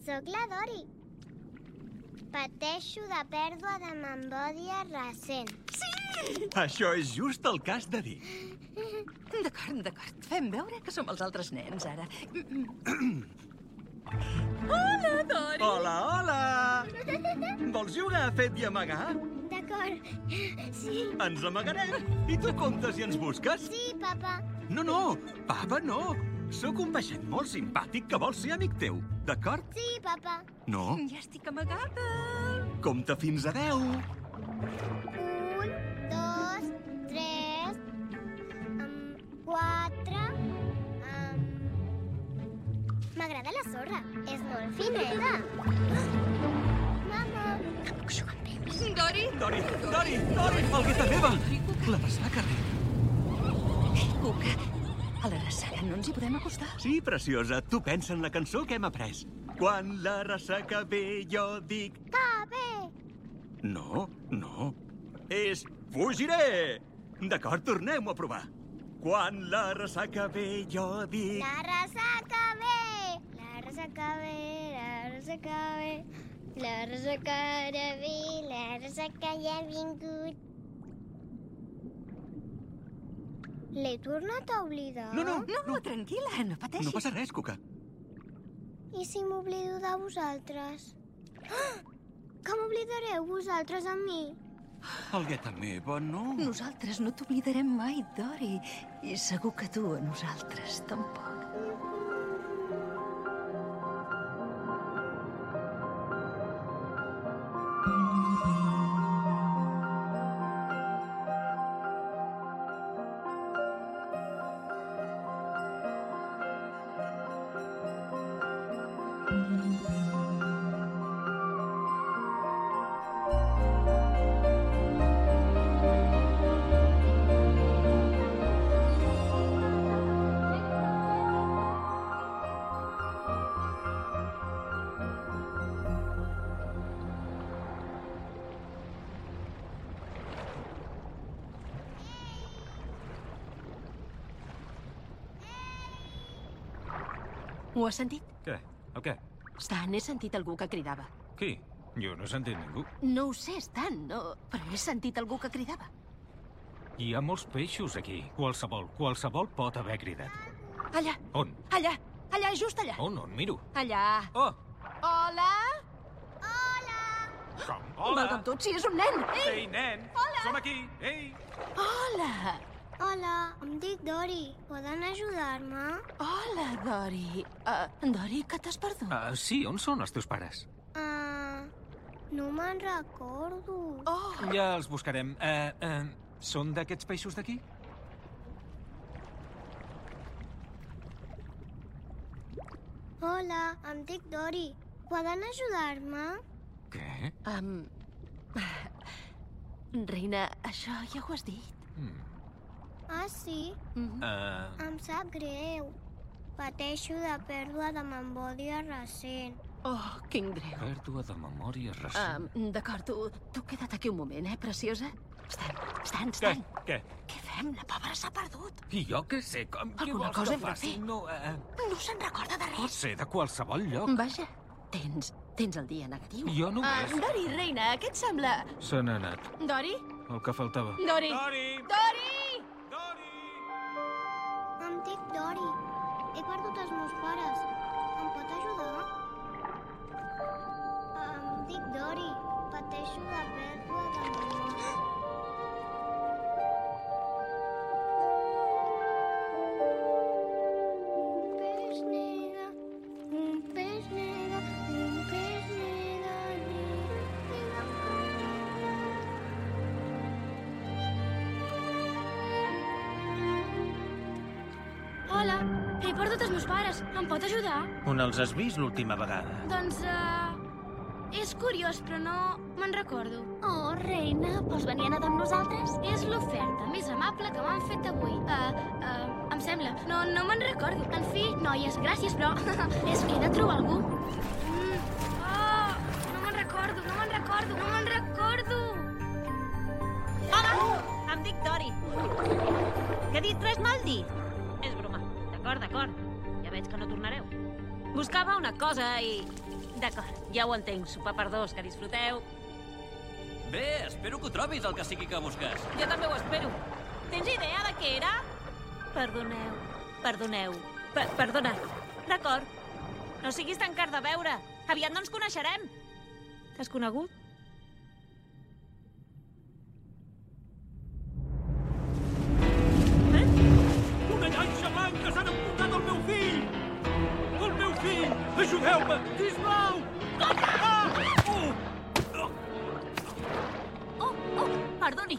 Soc la Dori. Pateixo de pèrdua de memòria recent. Això és just el cas de dir. D'acord, d'acord. Fem veure que som els altres nens, ara. Hola, Dori! Hola, hola! Vols jugar a fet i amagar? D'acord. Sí. Ens amagarem. I tu comptes i ens busques? Sí, papa. No, no, papa, no. Sóc un peixet molt simpàtic que vol ser amic teu, d'acord? Sí, papa. No? Ja estic amagada. Compta fins a deu. Un, dos, tres, um, quatre... Um... M'agrada la sorra. És molt fineta. Mama. Dori! Dori, Dori, Dori, el gueta meva! La ressaca, rei. Cuca, a la ressaca no ens hi podem acostar. Sí, preciosa, tu pensa en la cançó que hem après. Quan la ressaca ve, jo dic... Va bé. No, no. És fugiré! D'acord, tornem-ho a provar. Quan la ressaca ve, jo dic... La ressaca ve. La ressaca ve, la ressaca ve. La ressaca ara ve, la ressaca ja ha vingut. L'he tornat a oblidar? No, no, No, no, tranquil·la, no pateixis. no passa res, Cuca. I si m'oblido de vosaltres? Ah! Que m'oblidareu vosaltres a mi? El gueta meva, no. Nosaltres no t'oblidarem mai, Dori. I segur que tu a nosaltres tampoc. Ho has sentit? Què? El què? Stan, he sentit algú que cridava. Qui? Jo no he sentit ningú. No ho sé, Stan, no, però he sentit algú que cridava. Hi ha molts peixos aquí. Qualsevol, qualsevol pot haver cridat. Allà, On? allà, allà, just allà. On? On miro? Allà. Oh! Hola? Com? Valga'm tot, si és un nen. Ei, Ei, nen! Hola! Som aquí! Ei! hola. Hola, em dic Dori. Poden ajudar-me? Hola, Dori. Uh, Dori, que t'has perdut? Uh, sí, on són els teus pares? Ah, no me'n recordo. Oh, Ja els buscarem. Uh, uh, són d'aquests peixos d'aquí? Hola, em dic Dori. Poden ajudar-me? Què? um... Reina, això ja ho has dit. Mm. Ah, sí? Mm. Uh, Em sap greu. Pateixo de pèrdua de memòria recent. Oh, quin greu. pèrdua de memòria recent. Um, D'acord, tu, tu queda't aquí un moment, eh, preciosa? Stan, Stan, Què? Stan. Què? Què fem? La pobra s'ha perdut. I jo què sé? Com, què Alguna vols cosa hem de fer. No, uh, No se'n recorda de pot res. ser de qualsevol lloc. Vaja, tens, tens el dia negatiu. Jo només. Ah, Dori, reina, què et sembla? Se n'ha anat. Dori? El que faltava. Dori! Dori! Dori! Dori! Dic Dori. He perdut els meus pares. Em pot ajudar? Em dic Dori. Pateixo de pèrdua de memòria. Un meus pares. Em pot ajudar? On els has vist l'última vegada? Doncs, uh, és curiós, però no me'n recordo. Oh, reina, vols venir a nedar amb nosaltres? És l'oferta més amable que m'han fet avui. Uh, uh, em sembla. No, no me'n recordo. En fi, noies, gràcies, però és que he de trobar algú. Mm. Oh, no me'n recordo, no me'n recordo, no me'n recordo. Hola! Em dic Dori. Que he dit res mal dit? És broma. D'acord, d'acord. Veig que no tornareu. buscava una cosa i... D'acord, ja ho entenc. Sopar per dos, que disfruteu. Bé, espero que ho trobis, el que sigui que busques. Jo també ho espero. Tens idea de què era? Perdoneu, perdoneu, per perdona. D'acord. No siguis tan car de veure. Aviat no ens coneixerem. T'has conegut? Ajudeu-me! Sisplau! Ah! Oh! Oh, oh, perdoni.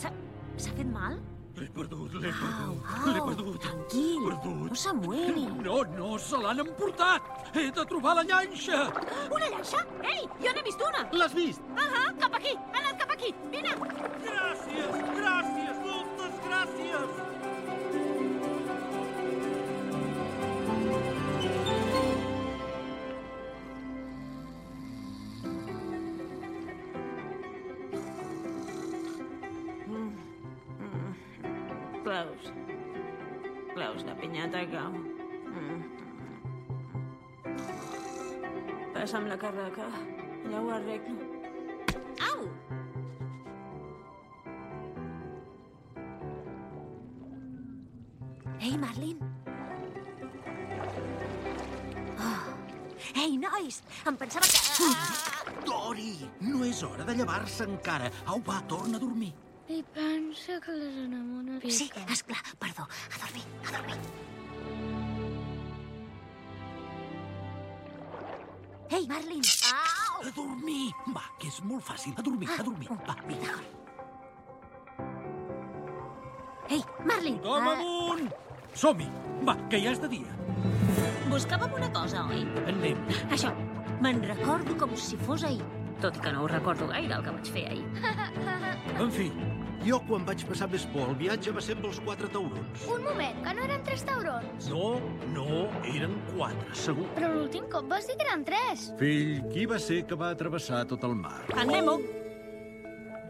S'ha fet mal? L'he perdut, l'he perdut, l'he perdut. tranquil. Perdut. No se muere. No, no, se l'han emportat! He de trobar la llanxa! Una llanxa? Ei, jo n'he vist una. L'has vist? Ahà, cap aquí. Ha anat cap aquí. Vine. Gràcies, gràcies, moltes gràcies! Passa'm la carraca. Ja ho arreglo. Au! Ei, Marlin. Oh. Ei, nois! Em pensava que... Ah! Dori, no és hora de llevar-se encara. Au, va, torna a dormir. I pensa que les enamora Sí, esclar, perdó. A dormir, a dormir. Ei, Marlin! Au! A dormir. Va, que és molt fàcil. A dormir, a dormir. Va, vinga. Ei, Marlin! Tothom ah, amunt! Som-hi! Va, que ja és de dia. Buscàvem una cosa, oi? Anem. Això. Me'n recordo com si fos ahir. Tot i que no ho recordo gaire, el que vaig fer ahir. En fi, jo quan vaig passar més por al viatge va ser amb els quatre taurons. Un moment, que no eren tres taurons. No, no, eren quatre, segur. Però l'últim cop vas dir que eren tres. Fill, qui va ser que va travessar tot el mar? En Nemo.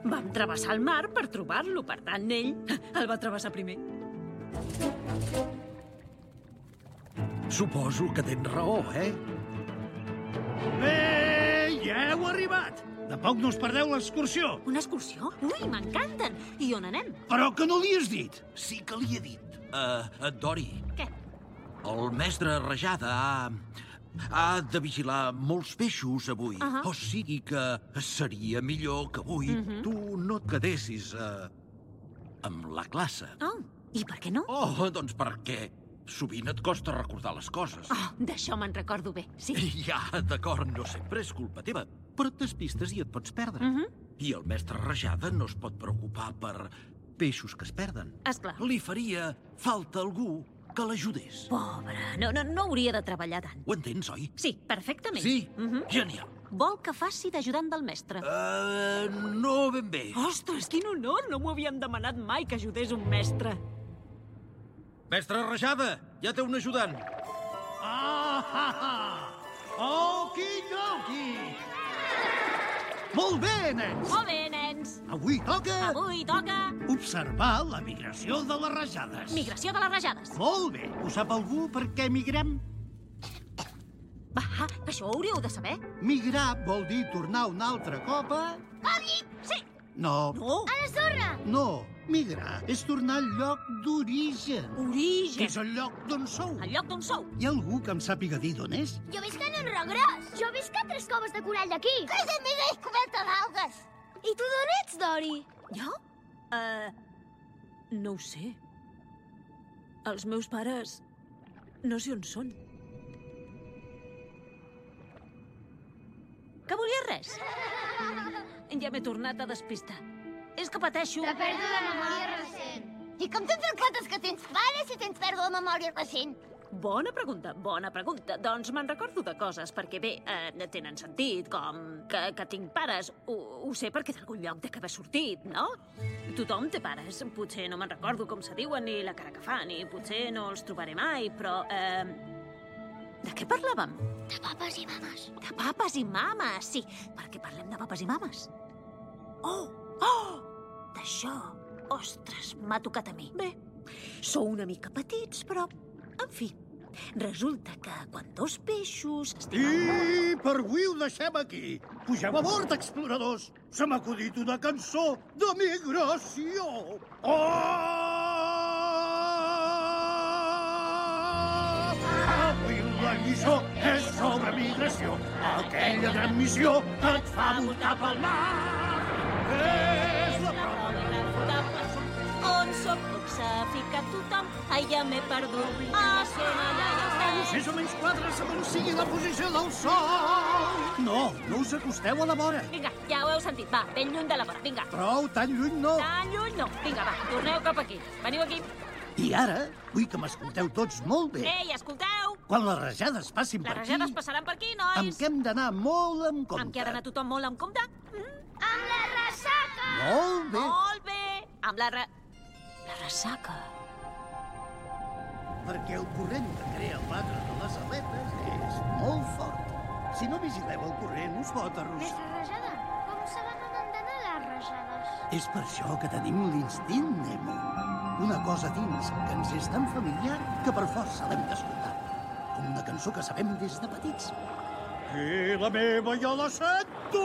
Vam travessar el mar per trobar-lo, per tant, ell el va travessar primer. Suposo que tens raó, eh? Bé, ja heu arribat. De poc no us perdeu l'excursió. Una excursió? Ui, m'encanten! I on anem? Però que no li has dit. Sí que li he dit. Uh, uh, Dori, Què? el mestre Rajada ha... Ha de vigilar molts peixos avui. Ahà. O sigui que seria millor que avui Mhm. tu no et quedessis uh, amb la classe. Oh, i per què no? Oh, doncs perquè sovint et costa recordar les coses. Oh, d'això me'n recordo bé, sí. Ja, d'acord, no sempre és culpa teva, però et despistes i et pots perdre. Mhm. I el mestre Rajada no es pot preocupar per peixos que es perden. Esclar. Li faria falta algú que l'ajudés. Pobre, no, no, no hauria de treballar tant. Ho entens, oi? Sí, perfectament. Sí? Mhm. Genial. Vol que faci d'ajudant del mestre. Uh, no ben bé. Ostres, quin honor! No m'ho havien demanat mai que ajudés un mestre. Mestre Rajada, ja té un ajudant. Ah, ha, ha. Okidoki. Molt bé, nens. Molt bé, nens. Avui toca Avui toca observar la migració de les rajades. migració de les rajades. Molt bé. Ho sap algú per què migrem? Va, això ho hauríeu de saber. Migrar vol dir tornar un altre cop a... Sí. No, No. A la sorra! no. Migrar és tornar al lloc d'origen. Que Origen. és el lloc d'on sou. El lloc d'on sou. Hi ha algú que em sàpiga dir d'on és? Jo visc en un regràs. Jo visc a tres coves de corall d'aquí. Casa meva és coberta d'algues. I tu d'on ets, Dori? Jo? Uh, no ho sé. Els meus pares... No sé on són. Que volies res? Ja m'he tornat a despistar. És que pateixo... De pèrdua de memòria recent. I com te'n percates que tens pare si tens pèrdua de memòria recent? Bona pregunta, bona pregunta. Doncs me'n recordo de coses, perquè bé, eh, tenen sentit, com que, que tinc pares. Ho, ho sé perquè d'algun lloc de que haver sortit, no? Tothom té pares. Potser no me'n recordo com se diuen ni la cara que fan, i potser no els trobaré mai, però... Eh, de què parlàvem? De papes i mames. De papes i mames, sí, perquè parlem de papes i mames. Oh, oh, d'això. Ostres, m'ha tocat a mi. Bé, sou una mica petits, però, en fi, Resulta que quan dos peixos... I per avui ho deixem aquí. Pugem a bord, exploradors. Se m'ha acudit una cançó de migració. Oh! Avui la lliçó és sobre migració. Aquella gran missió que et fa voltar pel mar. De On s'ha ficat tothom? Ai, ja m'he perdut. Ah, som allà i els Zero, sis o menys 4 segons sigui la posició del sol. No, no us acosteu a la vora. Vinga, ja ho heu sentit. Va, ben lluny de la vora. Vinga. Prou, tan lluny no. Tan lluny no. Vinga, va, torneu cap aquí. Veniu aquí. I ara, vull que m'escolteu tots molt bé. Ei, escolteu! Quan les rajades passin Les per aquí, rajades passaran per aquí, nois. amb què hem d'anar molt en compte. Amb què ha d'anar tothom molt en compte? Mm? Amb la ressaca! Molt bé. Molt bé. Amb la re... La ressaca. Perquè el corrent que crea el batre de les aletes és molt fort. Si no vigileu el corrent, us pot arrossar. Mestre Rajada, com saben on han d'anar les rajades? És per això que tenim l'instint, Nemo. Una cosa dins que ens és tan familiar que per força l'hem d'escoltar. Com una cançó que sabem des de petits. I la meva jo la sento!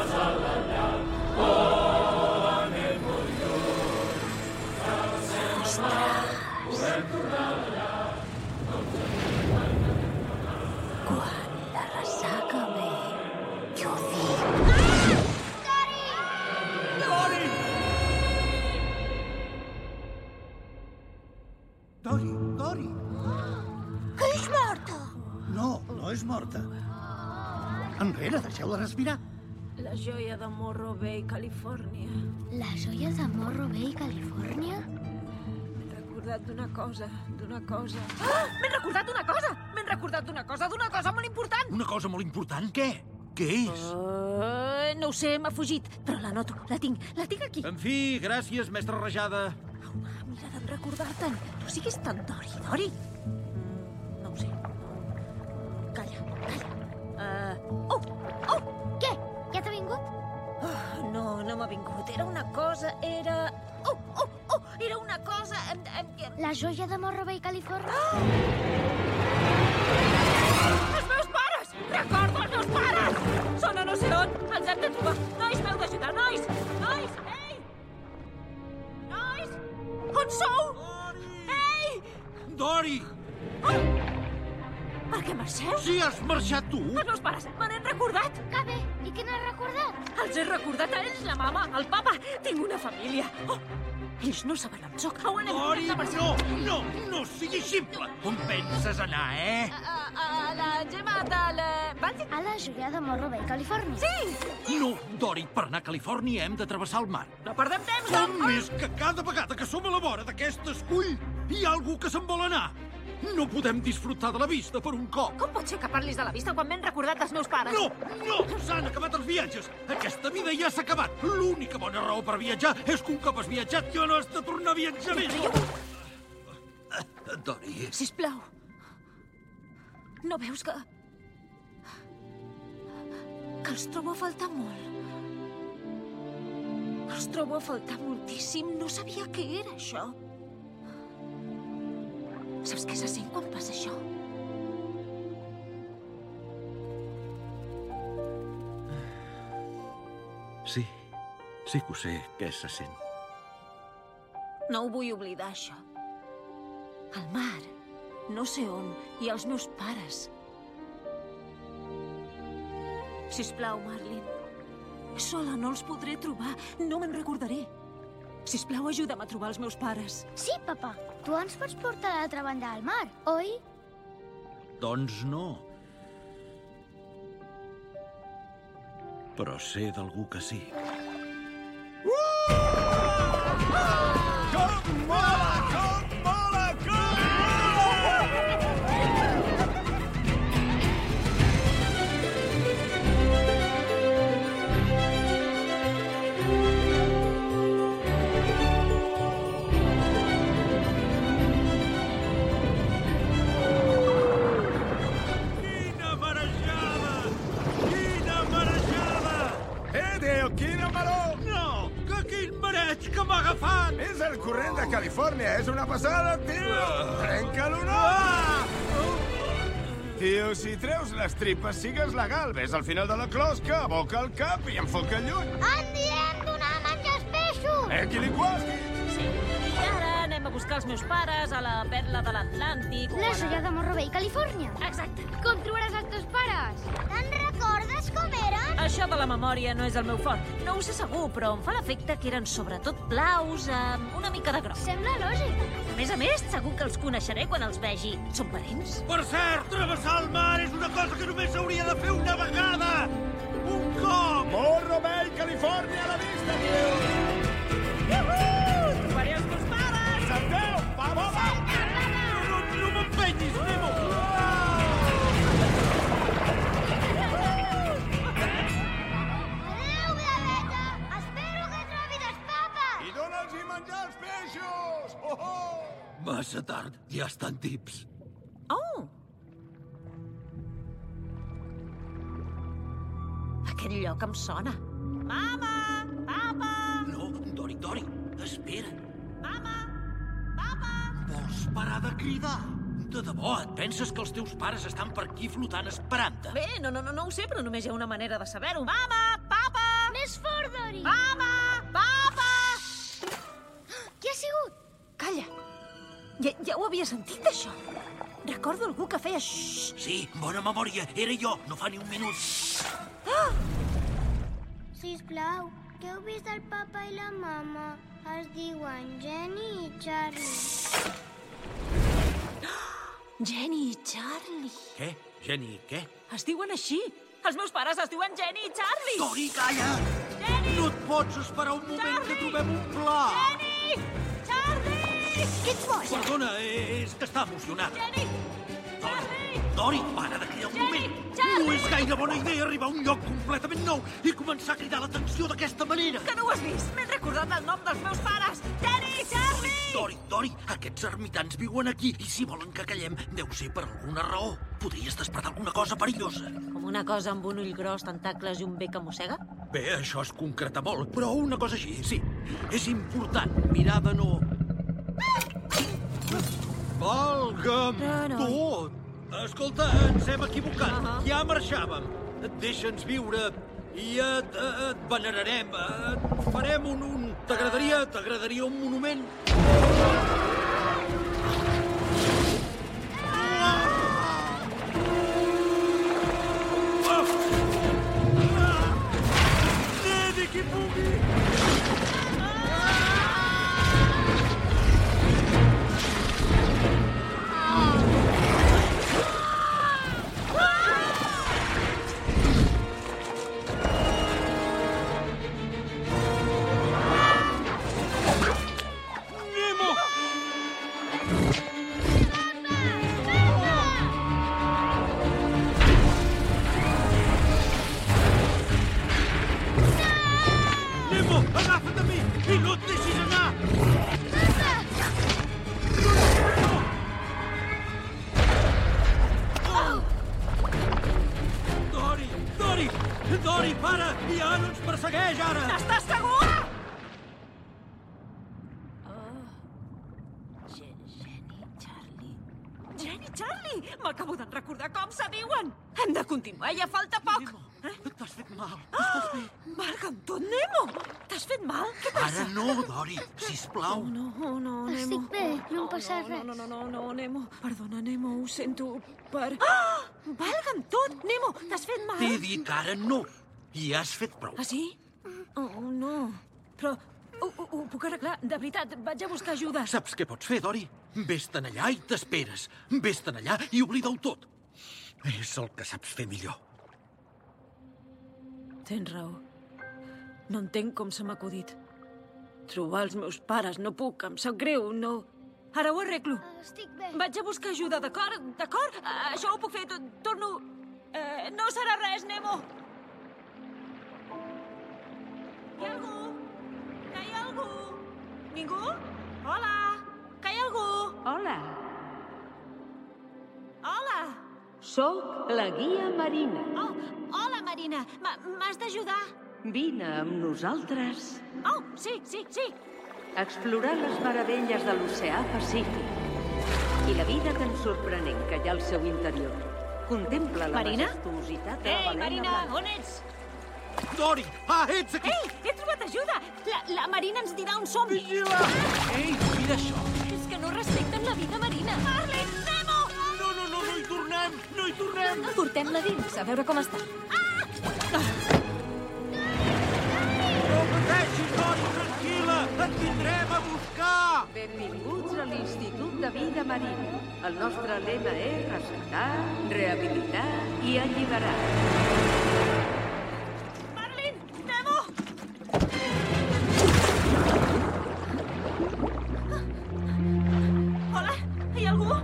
deixeu-la respirar. La joia de Morro Bay, Califòrnia. La joia de Morro Bay, Califòrnia? M'he recordat d'una cosa, d'una cosa... Ah! M'he recordat d'una cosa! M'he recordat d'una cosa, d'una cosa molt important! Una cosa molt important? Què? Què és? Uh, no ho sé, m'ha fugit, però la noto, la tinc, la tinc aquí. En fi, gràcies, mestre Rajada. Home, mira de recordar-te'n. No siguis tan Dori, Dori. La joia de Morro Bay, Califòrnia? Els meus pares! Recordo els meus pares! Són a no sé on. Els hem de trobar. Nois, m'heu d'ajudar, nois! Nois, ei! Nois! On sou? Ei! Dori! Per què marxeu? Si has marxat tu! Els meus pares me n'han recordat. Que bé, i què n'has recordat? Els he recordat a ells, la mama, el papa. Tinc una família. Oh, ells no saben on sóc. Dori, no, no, no siguis ximple! On penses anar, eh? A, a, a la Gemma de la... Bàltic? A la joia de Morro Bay, Califòrnia. Sí! No, Dori, per anar a Califòrnia hem de travessar el mar. No perdem temps, Com és que cada vegada que som a la vora d'aquest escull hi ha algú que se'n vol anar? No podem disfrutar de la vista per un cop. Com pot ser que parlis de la vista quan m'han recordat dels meus pares? No, no, s'han acabat els viatges. Aquesta vida ja s'ha acabat. L'única bona raó per viatjar és que un cop has viatjat ja no has de tornar a viatjar més. Dori, Sisplau. No veus que... que els trobo a faltar molt? Els trobo a faltar moltíssim. No sabia què era, això. Saps què se sent quan passa això? sí, sí que ho sé, què se sent. No ho vull oblidar, això. El mar, no sé on, i els meus pares. Sisplau, Marlin. Sola no els podré trobar. No me'n recordaré. Sisplau, ajuda'm a trobar els meus pares. Sí, papa. Tu ens pots portar a l'altra banda del mar, oi? Doncs no. Però sé d'algú que sí. que fan? És el corrent de Califòrnia, és una passada, tio! Trenca-lo, no! Tio, si treus les tripes, sigues legal. Ves al final de la closca, aboca el cap i enfoca lluny. Andy, hem d'anar a menjar els peixos! Equiliquasqui! Sí, i ara anem a buscar els meus pares a la perla de l'Atlàntic. La joia de Morro Bay, Califòrnia. Exacte. Com trobaràs els teus pares? Eren? Això de la memòria no és el meu fort. No ho sé segur, però em fa l'efecte que eren sobretot blaus amb una mica de groc. Sembla lògic. A més a més, segur que els coneixeré quan els vegi. Són parents? Per cert, travessar el mar és una cosa que només s'hauria de fer una vegada! Un cop! Morro Bay, Califòrnia, a la vista, tio! Massa tard, ja estan tips. Oh! Aquest lloc em sona. Mama! Papa! No, Dori, Dori, espera. Mama! Papa! Vols parar de cridar? De debò, et penses que els teus pares estan per aquí flotant esperant-te? Bé, no, no, no, no ho sé, però només hi ha una manera de saber-ho. Mama! Papa! Més fort, Dori! Mama! Papa! Qui ha sigut? Calla! Ja, ja ho havia sentit, això. Recordo algú que feia xxxt. Sí, bona memòria, era jo, no fa ni un minut. Sisplau, que heu vist el papa i la mama? Es diuen Jenny i Charlie. Jenny i Charlie. Què? Jenny, què? Es diuen així. Els meus pares es diuen Jenny i Charlie. Dori, calla! Jenny! No et pots esperar un moment que Charlie! trobem un pla! Jenny! Charlie! Què et posa? Perdona, és que està emocionada. Jenny! Charlie! Dori, para de cridar un Jenny! moment! Charlie! No és gaire bona idea arribar a un lloc completament nou i començar a cridar l'atenció d'aquesta manera. Que no ho has vist? M'he recordat el nom dels meus pares. Jenny! Charlie! Dori, Dori, aquests ermitans viuen aquí i si volen que callem deu ser per alguna raó. Podries despertar alguna cosa perillosa. Com una cosa amb un ull gros, tentacles i un bec que mossega? Bé, això es concreta molt, però una cosa així, sí. És important mirar de no... Valga'm No, no. tot! Escolta, ens hem equivocat. Ahà. Ja marxàvem. Deixa'ns viure i et, et venerarem. Et farem un... un... T'agradaria t'agradaria un monument? Nedi passa no, res. No, no, no, no, Nemo. Perdona, Nemo, ho sento per... Ah! Valga'm tot, Nemo! T'has fet mal? T'he dit que ara no. I has fet prou. Ah, sí? Oh, no. Però ho, ho, ho puc arreglar. De veritat, vaig a buscar ajuda. Saps què pots fer, Dori? Ves-te'n allà i t'esperes. Ves-te'n allà i oblida-ho tot. És el que saps fer millor. Tens raó. No entenc com se m'ha acudit. Trobar els meus pares, no puc, em sap greu, no... Ara ho arreglo. Estic bé. Vaig a buscar ajuda, d'acord? D'acord? Eh, Això ho puc fer, to- torno... Eh, no serà res, Nemo. Hi ha algú? Que hi ha algú? Ningú? Hola? Que hi ha algú? Hola, Hola? sóc la guia Marina. Oh, hola, Marina. Ma- M'has d'ajudar? Vine amb nosaltres. Oh, sí, sí, sí. Explorar les meravelles de l'oceà Pacífic i la vida tan sorprenent que hi ha al seu interior. Contempla la Marina? majestuositat de la Ei, Marina, blanca. on ets? Dori! Ah, ets aquí! Ei, he trobat ajuda! La, la Marina ens dirà on som. Vigila! Ei, mira això! És que no respecten la vida marina. Marlin, Nemo! No, no, no, no hi tornem! No hi tornem! Portem-la dins, a veure com està. No Et vindrem a buscar! Benvinguts a l'Institut de Vida Marina. El nostre lema és rescatar, rehabilitar i alliberar. Marlin, Nemo! Hola, hi ha algú?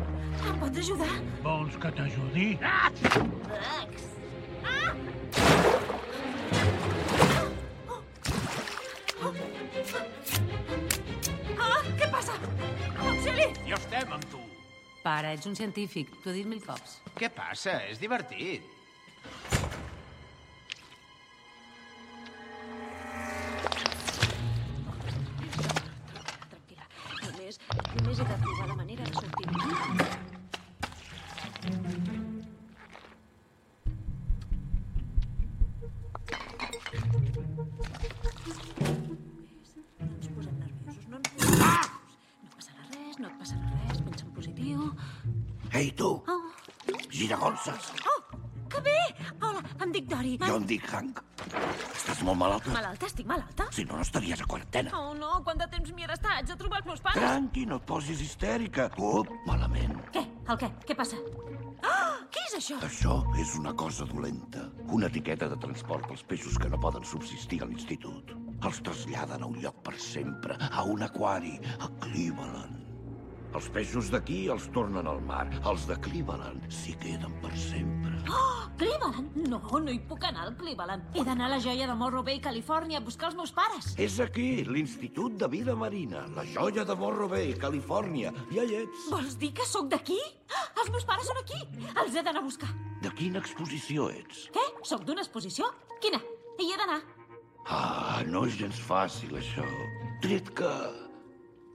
Em pots ajudar? Vols que t'ajudi? Ah, Pare, ets un científic. T'ho he dit mil cops. Què passa? És divertit. Només, només he de trobar la Dori. Jo em dic Hank. Estàs molt malalta? Malalta? Estic malalta? Si no, no estaries a quarantena. Oh, no, quant de temps m'hi he d'estar? Haig de trobar els meus pares. Tranqui, no et posis histèrica. Up, malament. Què? El què? Què passa? Ah, què és això? Això és una cosa dolenta. Una etiqueta de transport pels peixos que no poden subsistir a l'institut. Els traslladen a un lloc per sempre, a un aquari, a Cleveland. Els peixos d'aquí els tornen al mar. Els de Cleveland s'hi queden per sempre. Oh, Cleveland? No, no hi puc anar al Cleveland. He d'anar a la joia de Morro Bay, Califòrnia, a buscar els meus pares. És aquí, l'Institut de Vida Marina, la joia de Morro Bay, Califòrnia. Ja hi ets. Vols dir que sóc d'aquí? Ah, Els meus pares són aquí. Els he d'anar a buscar. De quina exposició ets? Què? Sóc d'una exposició? Quina? Hi he d'anar. Ah, no és gens fàcil, això. Tret que...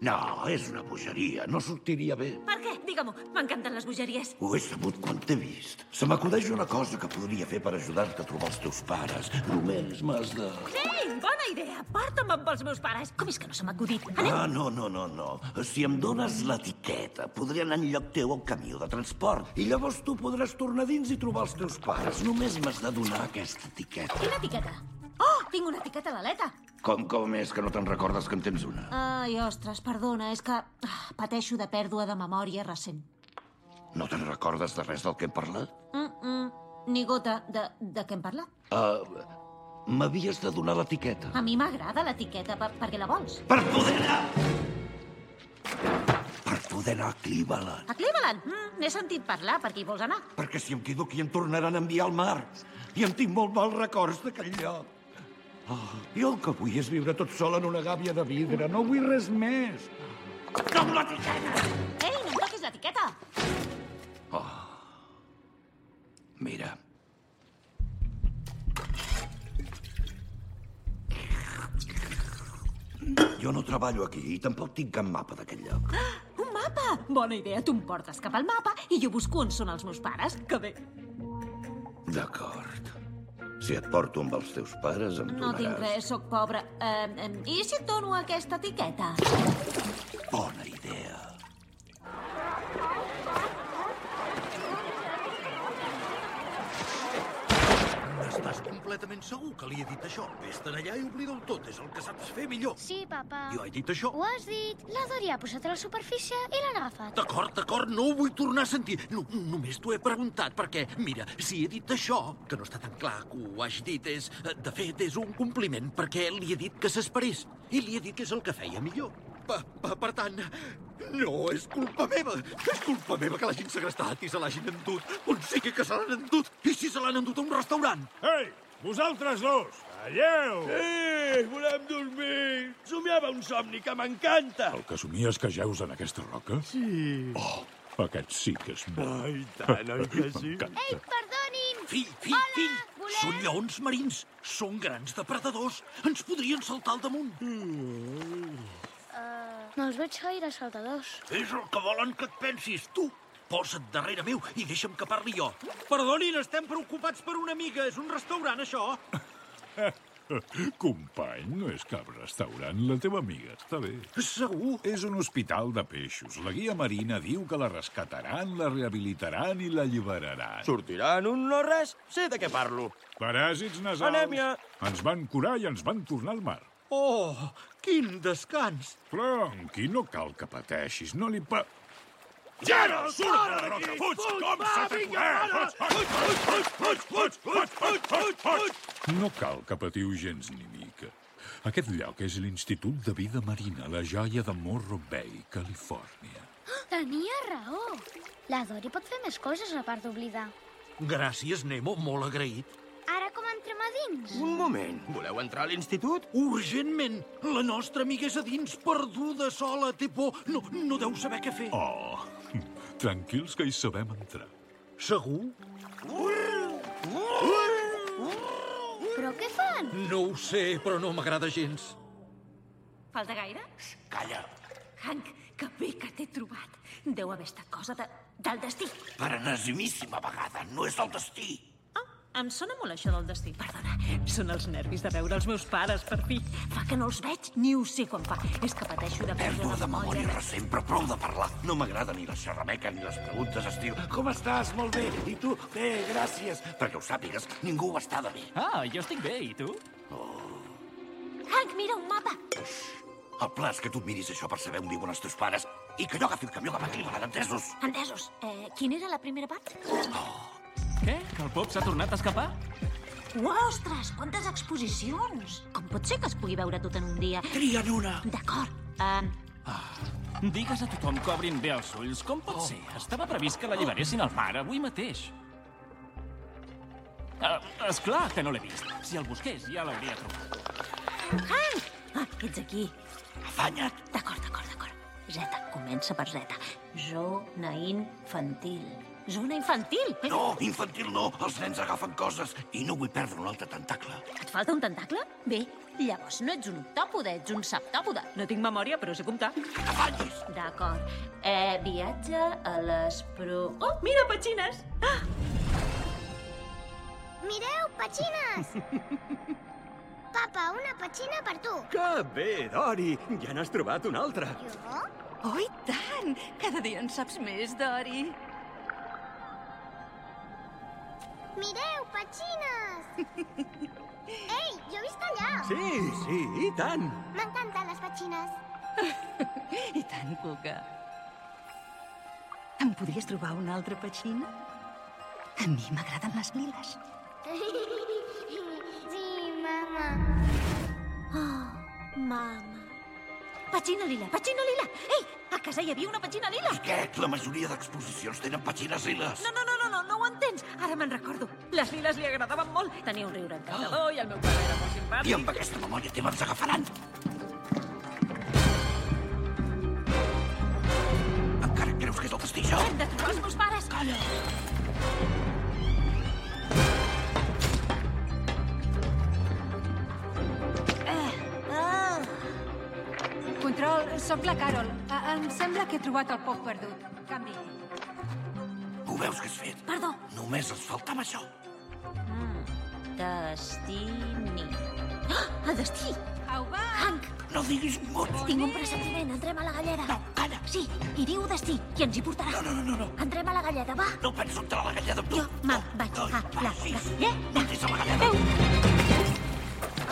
No, és una bogeria. No sortiria bé. Per què? Digue-m'ho. M'encanten les bogeries. Ho he sabut quan t'he vist. Se m'acudeix una cosa que podria fer per ajudar-te a trobar els teus pares. Només m'has de... Ei, bona idea. Porta'm amb els meus pares. Com és que no se m'ha acudit? Anem. Ah, no, no, no, no. Si em dones l'etiqueta, podré anar en lloc teu al camió de transport. I llavors tu podràs tornar dins i trobar els teus pares. Només m'has de donar aquesta etiqueta. Quina etiqueta? Oh, tinc una etiqueta a l'aleta. Com, com és que no te'n recordes que en tens una? Ai, ostres, perdona, és que ah, pateixo de pèrdua de memòria recent. No te'n recordes de res del que hem parlat? Mm -mm, ni gota de, de què hem parlat. Uh, M'havies de donar l'etiqueta. A mi m'agrada l'etiqueta, per, perquè la vols. Per poder anar... Per poder anar a Cleveland. A Cleveland? Mm, N'he sentit parlar, per qui vols anar? Perquè si em quedo aquí em tornaran a enviar al mar. I en tinc molt mals records d'aquell lloc. Oh, jo el que vull és viure tot sol en una gàbia de vidre. No vull res més. No amb l'etiqueta! Ei, no em toquis l'etiqueta! Mira. Jo no treballo aquí i tampoc tinc cap mapa d'aquest lloc. Un mapa! Bona idea, tu em portes cap al mapa i jo busco on són els meus pares. Que bé. D'acord. Si et porto amb els teus pares, em No tinc donaràs... res, sóc pobra. Eh, eh, I si et dono aquesta etiqueta? Bona idea. Completament segur que li he dit això? Vés-te'n allà i oblida-ho tot, és el que saps fer millor. Sí, papa. Jo he dit això. Ho has dit. La Dori ha posat a la superfície i l'han agafat. D'acord, d'acord, no ho vull tornar a sentir. No, només t'ho he preguntat perquè, mira, si he dit això, que no està tan clar que ho hagi dit, és... De fet, és un compliment, perquè li he dit que s'esperés. I li he dit que és el que feia millor. Per, per, per tant, no és culpa meva. És culpa meva que l'hagin segrestat i se l'hagin endut. On sigui que se l'han endut. I si se l'han endut a un restaurant? Ei, vosaltres dos, calleu! Eh, volem dormir! Somiava un somni que m'encanta! El que somies que jeus en aquesta roca? Sí. Oh, aquest sí que és bo. Ai, tant, oi que sí? Ei, perdonin! Fill, fill, Hola, fill! Volem... Són lleons marins. Són grans depredadors. Ens podrien saltar al damunt. Uh, No els veig gaire saltadors. És el que volen que et pensis, tu. Posa't darrere meu i deixa'm que parli jo. Perdonin, estem preocupats per una amiga. És un restaurant, això? Company, no és cap restaurant. La teva amiga està bé. Segur? És un hospital de peixos. La guia marina diu que la rescataran, la rehabilitaran i l'alliberaran. Sortiran un no res? Sé de què parlo. Paràsits nasals. Anèmia. Ens van curar i ens van tornar al mar. Oh, quin descans. Tranqui, no cal que pateixis. No li pa... Ja surt de roca! Fuig! Com se t'acuer! No cal que patiu gens ni mica. Aquest lloc és l'Institut de Vida Marina, la joia de Morro Bay, Califòrnia. Tenia raó. La Dori pot fer més coses a part d'oblidar. Gràcies, Nemo, molt agraït. Ara com entrem a dins? Un moment. Voleu entrar a l'institut? Urgentment. La nostra amiga és a dins, perduda, sola, té por. No, no deu saber què fer. Oh, tranquils que hi sabem entrar. Segur? Però què fan? No ho sé, però no m'agrada gens. Falta gaire? Calla. Hank, que bé que t'he trobat. Deu haver estat cosa de, del destí. Per enesimíssima vegada, no és el destí. Em sona molt això del destí. Perdona, són els nervis de veure els meus pares, per fi. Fa que no els veig ni ho sé quan fa. És que pateixo de Pèrdua de memòria recent, però prou de parlar. No m'agrada ni la xerrameca ni les preguntes estil. Com estàs? Molt bé. I tu? Bé, gràcies. Perquè ho sàpigues, ningú ho està de bé. Ah, jo estic bé, i tu? Hank, mira un mapa. El pla és que tu et miris això per saber on viuen els teus pares i que jo agafi el camió cap a Cleveland, entesos? Entesos. Eh, quina era la primera part? Què? Que el pop s'ha tornat a escapar? Ostres, quantes exposicions! Com pot ser que es pugui veure tot en un dia? Tria'n una. D'acord. Um, Digues a tothom que obrin bé els ulls. Com pot ser? Estava previst que l'alliberessin al mar avui mateix. Uh, esclar que no l'he vist. Si el busqués, ja l'hauria trobat. Hank! Ah, ets aquí. Afanya't. D'acord, d'acord, d'acord. Zeta, comença per Zeta. Zona infantil. Zona infantil? No, infantil no. Els nens agafen coses i no vull perdre un altre tentacle. Et falta un tentacle? Bé, llavors no ets un octòpode, ets un septòpode. No tinc memòria, però sé comptar. Afanyis! D'acord. Eh, viatge a les pro... Oh, mira, petxines! Ah! Mireu, petxines! Papa, una petxina per tu. Que bé, Dori! Ja n'has trobat una altra. Jo? Oh, i tant! Cada dia en saps més, Dori. Mireu, petxines! Ei, jo he vist allà! Sí, sí, i tant. M'encanten les petxines. I tant, Cuca. Em podries trobar una altra petxina? A mi m'agraden les liles. Sí, mama. Oh, mama. Petxina lila, petxina lila! Ei, a casa hi havia una petxina lila! Què? La majoria d'exposicions tenen petxines liles. No, no, no, no, no, no ho entens. Ara me'n recordo. Les liles li agradaven molt. Tenia un riure encantador i el meu pare era molt simpàtic. I amb aquesta memòria teva ens agafaran. Encara creus que és el destí, això? Hem de trobar els meus pares. Calla. Control, sóc la Carol. Ah, em sembla que he trobat el pop perdut. Canvi. Ho veus que has fet? Perdó. Només els faltava això. Mm. Destini. Ah, el destí! Au, va! Hank! No diguis mots. Tinc un pressentiment. Entrem a la galleda. No, calla. Sí, hi diu destí, i ens hi portarà. No, no, no, no. no. Entrem a la galleda, va. No penso entrar a la galleda amb tu. Jo, me'n vaig a la galleda. Vagis a la galleda. Adéu.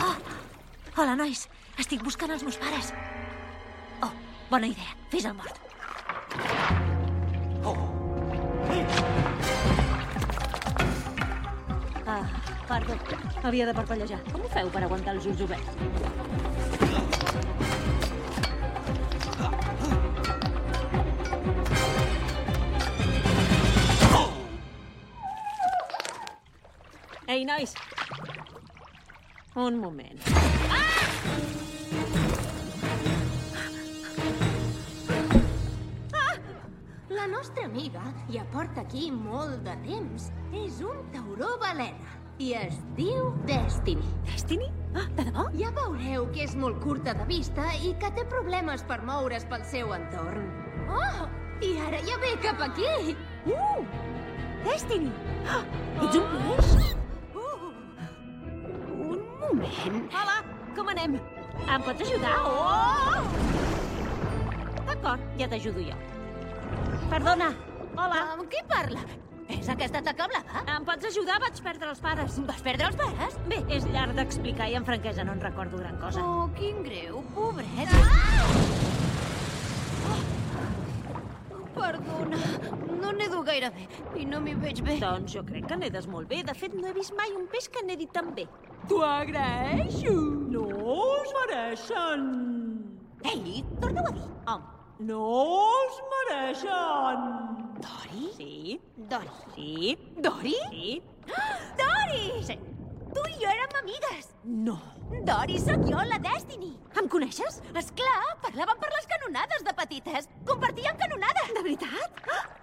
Oh, hola, nois. Estic buscant els meus pares. Bona idea. Fes el mort. Oh. Ah, perdó. Havia de parpellejar. Com ho feu per aguantar els ulls oberts? Ei, nois. Un moment. La nostra amiga ja porta aquí molt de temps. És un tauró balena i es diu Destiny. Destiny? Ah, de debò? Ja veureu que és molt curta de vista i que té problemes per moure's pel seu entorn. Oh! I ara ja ve cap aquí! Uh! Destiny! Ah, ets un peix? Un moment. Hola, com anem? Em pots ajudar? Oh! D'acord, ja t'ajudo jo. Perdona. Hola. Amb qui parla? És aquesta taca blava? Em pots ajudar? Vaig perdre els pares. Vas perdre els pares? Bé, és llarg d'explicar i amb franquesa no en recordo gran cosa. Oh, quin greu, pobret. Oh, perdona, no nedo gaire bé i no m'hi veig bé. Doncs jo crec que nedes molt bé. De fet, no he vist mai un peix que nedi tan bé. T'ho agraeixo. No us mereixen. Ei, torna-ho a dir. Oh, no us mereixen. Dori? Sí. Dori. Sí. Dori? Sí. Dori! Sí. Tu i jo érem amigues. No. Dori, sóc jo, la Destiny. Em coneixes? És clar, parlàvem per les canonades de petites. Compartíem canonada. De veritat?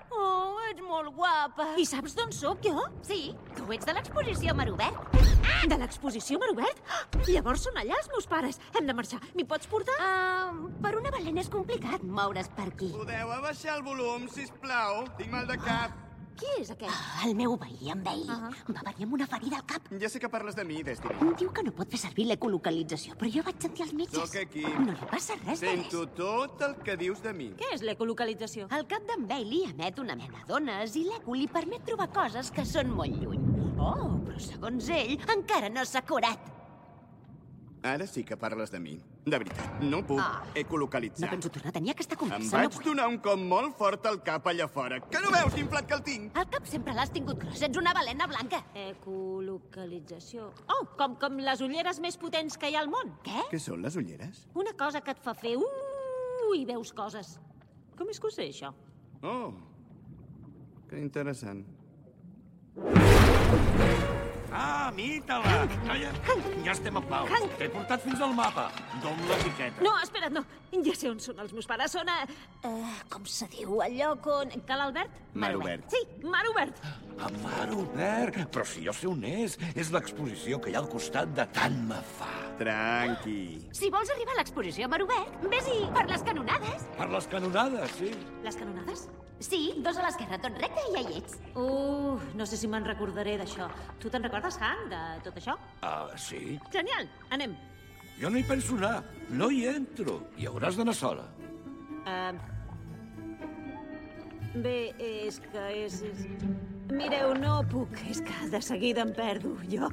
Oh, ets molt guapa. I saps d'on sóc jo? Sí, tu ets de l'exposició Mar Obert. De l'exposició Mar Obert? Llavors són allà els meus pares. Hem de marxar. M'hi pots portar? Uh, per una balena és complicat moure's per aquí. Podeu abaixar el volum, si plau? Tinc mal de cap. Qui és aquest? Ah, el meu veí, en Bale. Uh -huh. Va venir amb una ferida al cap. Ja sé que parles de mi, Destiny. Diu que no pot fer servir l'ecolocalització, però jo vaig sentir els metges. Sóc aquí. No li passa res de res. Sento tot el que dius de mi. Què és l'ecolocalització? El cap d'en Bailey emet una mena d'ones i l'eco li permet trobar coses que són molt lluny. Oh, però segons ell, encara no s'ha curat. Ara sí que parles de mi. De veritat, no puc Ah. ecolocalitzar. No penso tornar a tenir aquesta Em conversa. vaig no donar un cop molt fort al cap allà fora. Que no veus l'inflat que el tinc? El cap sempre l'has tingut gros. Ets una balena blanca. Ecolocalització. Oh, com, com les ulleres més potents que hi ha al món. Què? Què són les ulleres? Una cosa que et fa fer uh i veus coses. Com és que ho sé, això? Oh, que interessant. Ah, mita-la! Noia, ja estem a pau. Hank! T'he portat fins al mapa. Dom l'etiqueta. No, espera't, no. Ja sé on són els meus pares. Són a... Uh, com se diu? Al lloc on... Cal Albert? Mar Obert. Sí, Mar Obert. A mar obert. Però si jo sé on és. És l'exposició que hi ha al costat de Tant me fa. Tranqui. Si vols arribar a l'exposició a Mar Obert, vés-hi per les canonades. Per les canonades, sí. Les canonades? Sí, dos a l'esquerra, tot recte i ja hi ets. Uh, no sé si me'n recordaré d'això. Tu te'n recordes, Han, de tot això? Ah, sí? Genial, anem. Jo no hi penso anar. No hi entro. I hauràs d'anar sola. Uh, bé, és que és, és... Mireu, no puc. És que de seguida em perdo, jo.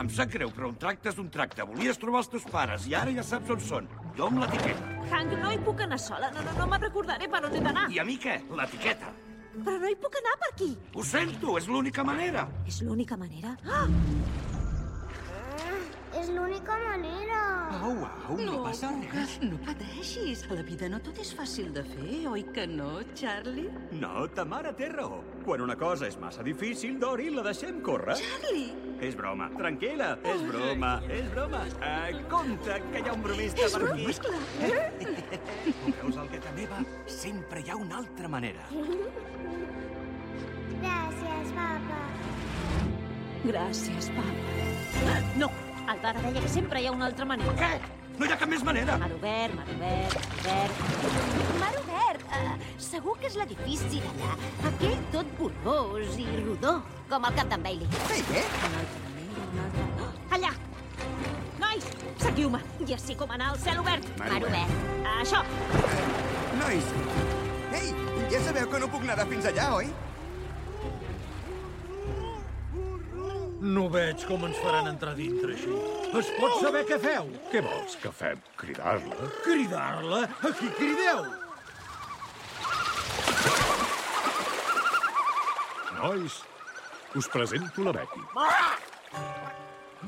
Em sap greu, però un tracte és un tracte. Volies trobar els teus pares i ara ja saps on són. Jo amb l'etiqueta. Hank, no hi puc anar sola. No, no, no me'n recordaré per on he d'anar. I a mi què? L'etiqueta. Però no hi puc anar per aquí. Ho sento, és l'única manera. És l'única manera? Ah! És l'única manera. Au, au, no, no passa res. No pateixis. A la vida no tot és fàcil de fer, oi que no, Charlie? No, ta mare té raó. Quan una cosa és massa difícil, Dori, la deixem córrer. Charlie! És broma. Tranquil·la, és broma, és broma. Uh, compte que hi ha un bromista És per broma, aquí. esclar. Veus, Algueta meva? Sempre hi ha una altra manera. Gràcies, papa. Gràcies, papa. No, el pare deia que sempre hi ha una altra manera. Què? No hi ha cap més manera. Mar obert, mar obert, mar obert. Mar obert, uh, segur que és l'edifici d'allà. Aquell tot borrós i rodó, com el cap d'en Bailey. Ei, què? Una altra manera, una altra... Allà! Nois, seguiu-me. Ja sé com anar al cel obert. Mar obert. Això. Nois! Ei, ja sabeu que no puc nedar fins allà, oi? No veig com ens faran entrar dintre així. Es pot saber què feu? Què vols que fem? Cridar-la? Cridar-la? A qui crideu? Nois, us presento la Becky.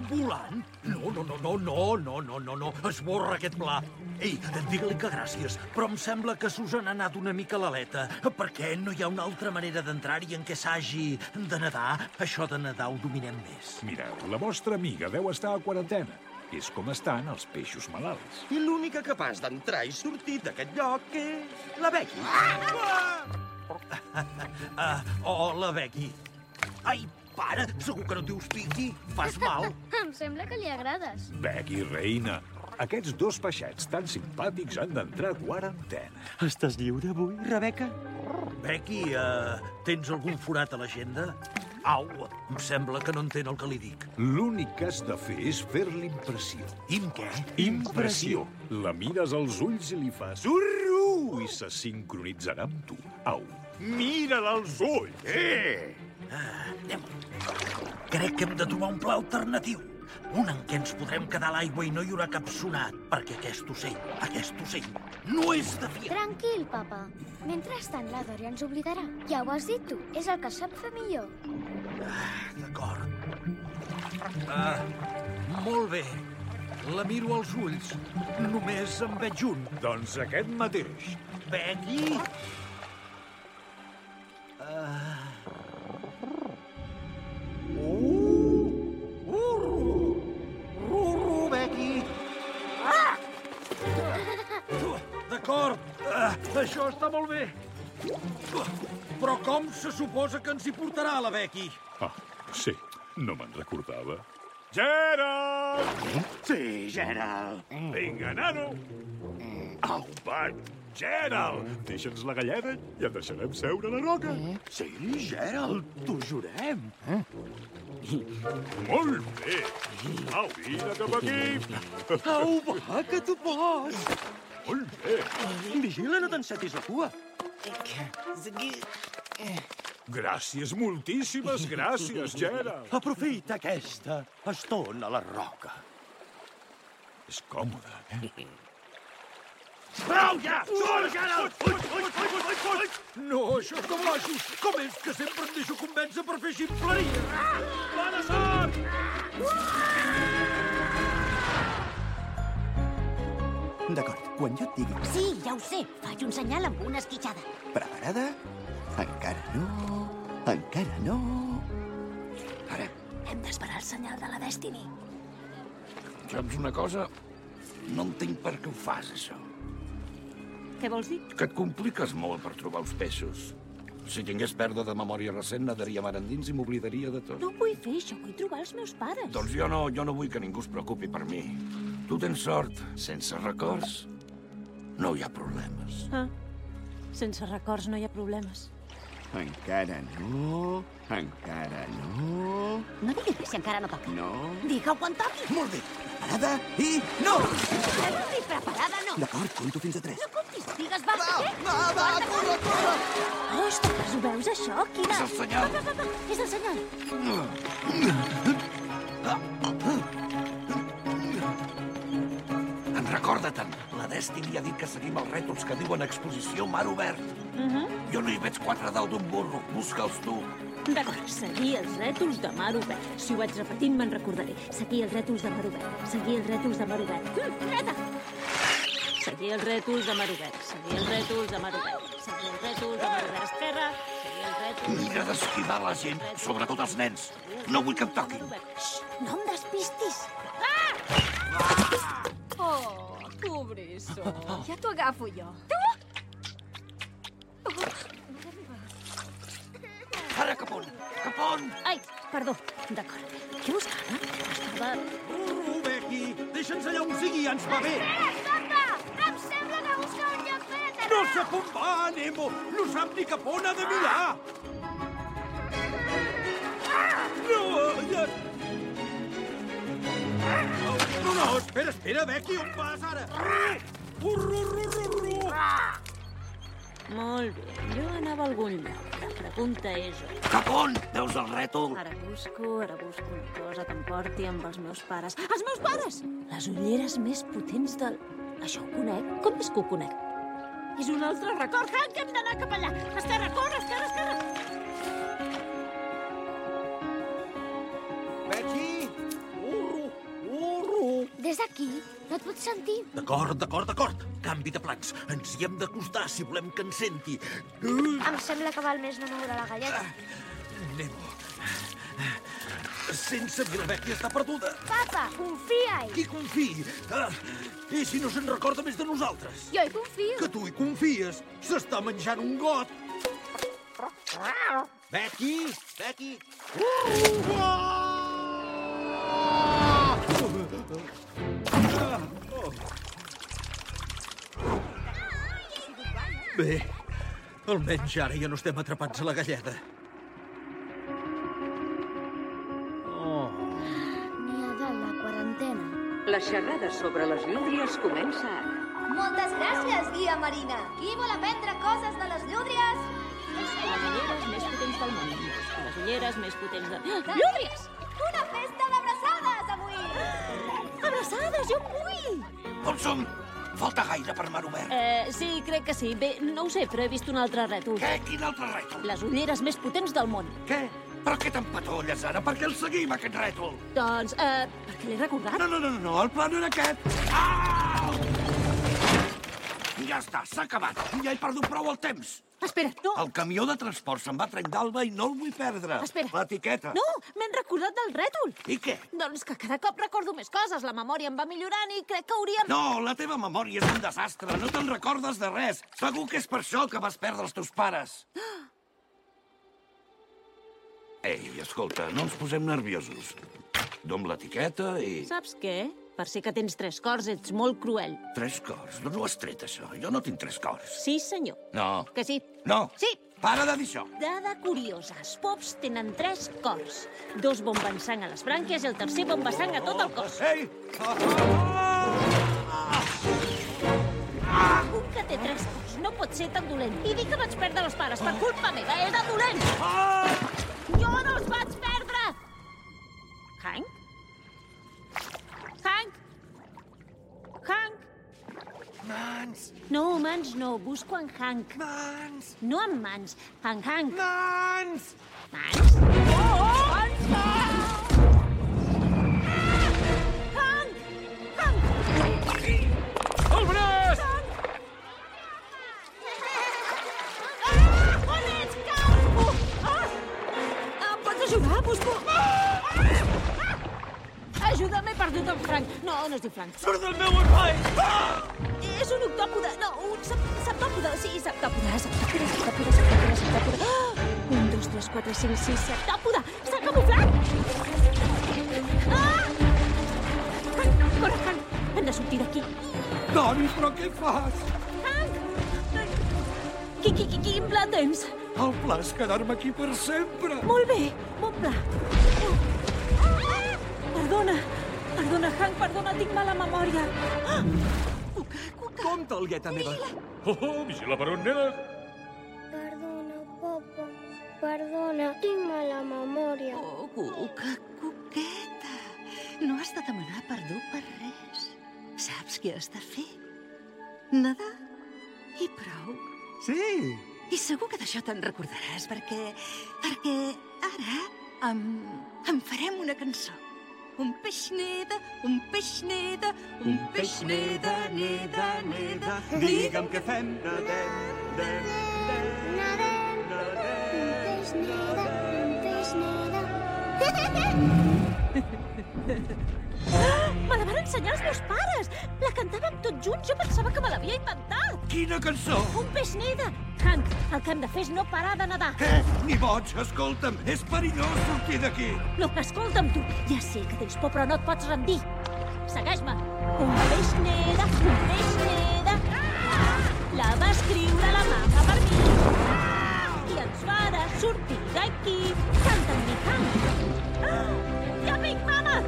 Volant? No, no, no, no, no, no, no, no, no. Esborra aquest pla. Ei, digue-li que gràcies, però em sembla que s'us han anat una mica a l'aleta, perquè no hi ha una altra manera d'entrar-hi en què s'hagi de nedar. Això de nedar ho dominem més. Mireu, la vostra amiga deu estar a quarantena. És com estan els peixos malalts. I l'única capaç d'entrar i sortir d'aquest lloc és la Becky. Ah, oh, la Becky. Ai, para, segur que no dius piqui. Fas mal. Em Em sembla que li agrades. Becky, reina, aquests dos peixets tan simpàtics han d'entrar a quarantena. Estàs lliure avui, Rebeca? Becky, uh, tens algun forat a l'agenda? Au, em sembla que no entén el que li dic. L'únic que has de fer és fer-li impressió. Im què? Impressió. La mires als ulls i li fas urru i se sincronitzarà amb tu. Au, mira-la als ulls. Eh! Ah, anem. Crec que hem de trobar un pla alternatiu. Un en què ens podrem quedar a l'aigua i no hi haurà cap sonat, perquè aquest ocell, aquest ocell, no és de fiar. Tranquil, papa. Mentrestant, la Dori ens oblidarà. Ja ho has dit tu, és el que sap fer millor. D'acord. Ah, molt bé. La miro als ulls. Només en veig un. Doncs aquest mateix. Becky? Ah. D'acord, ah, això està molt bé. Però com se suposa que ens hi portarà la Becky? Ah, sí, no me'n recordava. Gerald! Sí, Gerald. Vinga, nano! Au, va, Gerald! Deixa'ns la galleda i et deixarem seure a la roca. Sí, Gerald, t'ho jurem. Molt bé. Au, vine cap aquí. Au, va, que tu pots. Molt bé. Vigila, no t'encetis la cua. Gràcies, moltíssimes gràcies, Gerald. Aprofita aquesta estona a la roca. És còmode, eh? Prou ja! Surt, ull! No, això és de blojos. Com és que sempre em deixo convèncer per fer ximpleria? Bona sort! D'acord, quan jo et digui Sí, ja ho sé. Faig un senyal amb una esquitxada. preparada, encara no, encara no... Ara, Hem d'esperar el senyal de la Destiny. Saps una cosa? No entenc per què ho fas, això. Què vols dir? Que et compliques molt per trobar els peixos. Si tingués pèrdua de memòria recent, nadaria mar endins i m'oblidaria de tot. No vull fer això, vull trobar els meus pares. Doncs jo no, jo no vull que ningú es preocupi per mi. Tu tens sort. Sense records, no hi ha problemes. Ah, sense records no hi ha problemes. encara no, encara no... No digui res si encara no toca. No... Digue-ho quan toqui. Molt bé. Preparada i... No! I preparada no. D'acord, compto fins a tres. No comptis, digues, va. Va, va, va, corre, corre! Ostres, ho veus, això? Quina... És el senyal. Va, va, va, va. És el senyal. En recorda-te'n, la Destiny ha dit que seguim els rètols que diuen exposició mar obert. Mhm. Jo no hi veig quatre dalt d'un burro. Busca'ls tu. D'acord, seguir els rètols de mar obert. Si ho vaig repetint, me'n recordaré. Seguir els rètols de mar obert. Seguir els rètols de mar obert. Mm, dreta! Seguir els rètols de mar obert. Seguir els rètols de mar obert. Seguir els rètols de mar obert. Esquerra. Seguir els rètols... Mira d'esquivar la gent, sobretot els nens. No vull que em toquin. No em despistis. Oh, pobrissó. Ja t'ho agafo jo. Ara, cap on? Cap on? Ai, perdó. D'acord. Què buscava? Estava... Urru, Becky! Deixa'ns allà on sigui, ja ens va bé! Papa, em sembla que busca un lloc per aterrar. No sap on va, Nemo! No sap ni cap on ha de mirar! No, ja... No, no, espera, espera, Becky, on vas ara? Urru, urru, urru, urru! Molt bé, jo anava a algun lloc. La pregunta és... on? Cap on? Veus el rètol? Ara busco, ara busco una cosa que em porti amb els meus pares. Els meus pares! Les ulleres més potents del... Això ho conec? Com és que ho conec? És un altre record. Hank, hem d'anar cap allà. Esquerra, corre, esquerra, esquerra. Des d'aquí no et pots sentir. D'acord, d'acord, d'acord. Canvi de plans. Ens hi hem d'acostar si volem que ens senti. Em sembla que val més no moure la galleta. Nemo. Sense mi la Becky està perduda. Papa, confia-hi. Qui confiï? Ah, I si no se'n recorda més de nosaltres? Jo hi confio. Que tu hi confies? S'està menjant un got. Becky! Becky! Uh! Bé, almenys ara ja no estem atrapats a la galleda. Oh. Ni a dalt la quarantena. La xerrada sobre les llúdries comença ara. Moltes gràcies, guia Marina. Qui vol aprendre coses de les llúdries? Les ulleres més potents del món. Les ulleres més potents de... Llúdries! Una festa d'abraçades, avui! Abraçades, jo vull! On som? Falta gaire per mar obert. Eh, sí, crec que sí. Bé, no ho sé, però he vist un altre rètol. Què? Quin altre rètol? Les ulleres més potents del món. Què? Per què t'empatolles ara? Per què el seguim, aquest rètol? Doncs, eh, perquè l'he recordat. No, no, no, no, el pla no era aquest. Ah! Ja està, s'ha acabat. Ja he perdut prou el temps. Espera, no. El camió de transport se'n va a Trenc d'Alba i no el vull perdre. Espera. L'etiqueta. No, m'he recordat del rètol. I què? Doncs que cada cop recordo més coses. La memòria em va millorant i crec que hauríem... No, la teva memòria és un desastre. No te'n recordes de res. Segur que és per això que vas perdre els teus pares. Ei, escolta, no ens posem nerviosos. Dom l'etiqueta i... Saps què? Per ser que tens tres cors, ets molt cruel. Tres cors? D'on ho has tret, això? Jo no tinc tres cors. Sí, senyor. No. Que sí? No. Sí. Para de dir això. Dada curiosa. Els pops tenen tres cors. Dos bomben sang a les brànquies i el tercer bomba sang a tot el cos. Ei! Un que té tres cors no pot ser tan dolent. I dir que vaig perdre els pares per culpa meva era dolent. Jo no els vaig perdre! Mans! No, mans no. Busco en Hank. Mans! No en mans. En Hank. Mans! Mans? Oh, oh! Mans! El Frank. No, no es diu Frank. Surt del meu espai! És un octòpode. No, un sep septòpode. Sí, septòpode. Septòpode, septòpode, septòpode, septòpode. Ah! Un, dos, tres, quatre, cinc, sis, septòpode. S'ha camuflat! Ah! Hank, corre, Hank. Hem de sortir d'aquí. Doni, però què fas? Qui, qui, qui, quin pla tens? El pla és quedar-me aquí per sempre. Molt bé, bon pla. Perdona, perdona, Hank, perdona, tinc mala memòria. Ah! Compte, algueta meva. Oh, oh, vigila per on anes. Perdona, papa. Perdona, tinc mala memòria. Oh, Cuca, Cuqueta. No has de demanar perdó per res. Saps què has de fer? Nedar. I prou. Sí. I segur que d'això te'n recordaràs, perquè... perquè ara em, em farem una cançó. Un peix neda, un peix neda, un, peix neda, neda, neda. Digue'm què fem, nedem, dem, dem. Nadem, un peix neda, Ah, me la van ensenyar els meus pares! La cantàvem tots junts, jo pensava que me l'havia inventat! Quina cançó? Un peix neda! Hank, el que hem de fer és no parar de nedar. Què? Ni boig, escolta'm, és perillós sortir d'aquí. No, escolta'm tu, ja sé que tens por però no et pots rendir. Segueix-me. Un peix neda, un peix neda. La va escriure la mama per mi. I ens farà sortir d'aquí. Canta amb mi, Hank. Mama! Ja vinc, mama!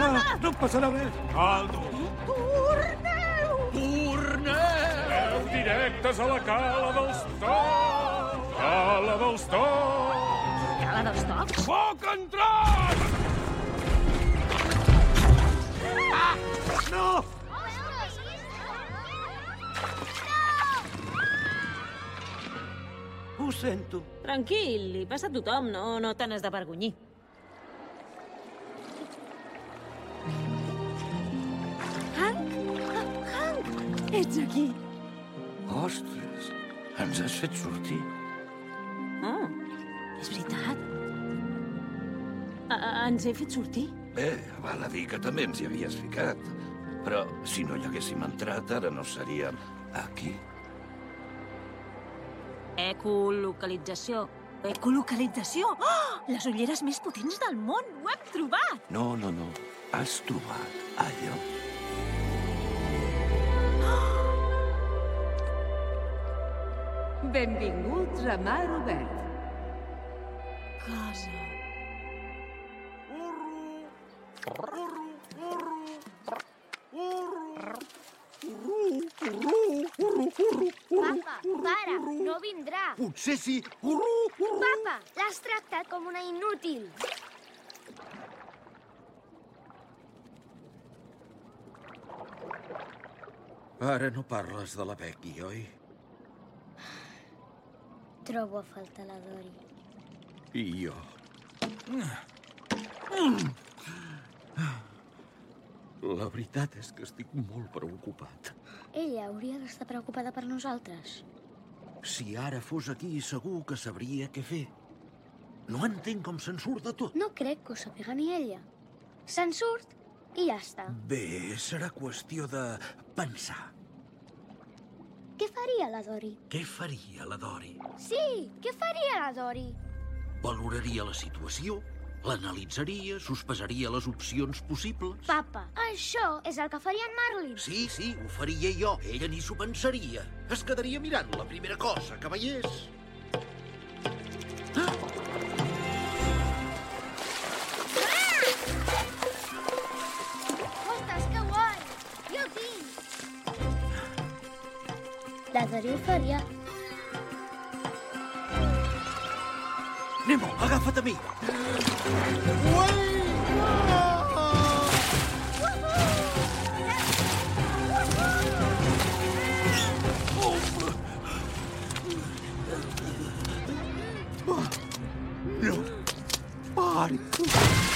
Ah, no em passarà res. Caldo! Torneu! Torneu! Directes a la cala dels tocs! Cala dels tocs! Cala dels tocs? Foc entrat! Ah! No! Ho sento. Tranquil, li passa a tothom, no, no te n'has d'avergonyir. Hank? Ah, Hank! Ets aquí. Ostres, ens has fet sortir. Oh, és veritat. A ens he fet sortir? Bé, val a dir que també ens hi havies ficat. Però si no hi haguéssim entrat, ara no seríem aquí. Ecolocalització. Ecolocalització? Oh! Les ulleres més potents del món! Ho hem trobat! No, no, no. Has trobat allò. Benvinguts a Mar Obert. Casa. Papa, para, no vindrà. Potser sí. Urru, urru. L'has tractat com una inútil. Ara no parles de la Becky, oi? Trobo a faltar la Dori. I jo. La veritat és que estic molt preocupat. Ella hauria d'estar preocupada per nosaltres. Si ara fos aquí, segur que sabria què fer. No entenc com se'n surt de tot. No crec que ho sàpiga ni ella. Se'n surt i ja està. Bé, serà qüestió de pensar. Què faria la Dori? Què faria la Dori? Sí, què faria la Dori? Valoraria la situació, l'analitzaria, sospesaria les opcions possibles. Papa, això és el que faria en Marlin. Sí, sí, ho faria jo. Ella ni s'ho pensaria. Es quedaria mirant la primera cosa que veiés. Ostres, La Dori ho faria. Nemo, agafa't a mi! No, pari. Ei,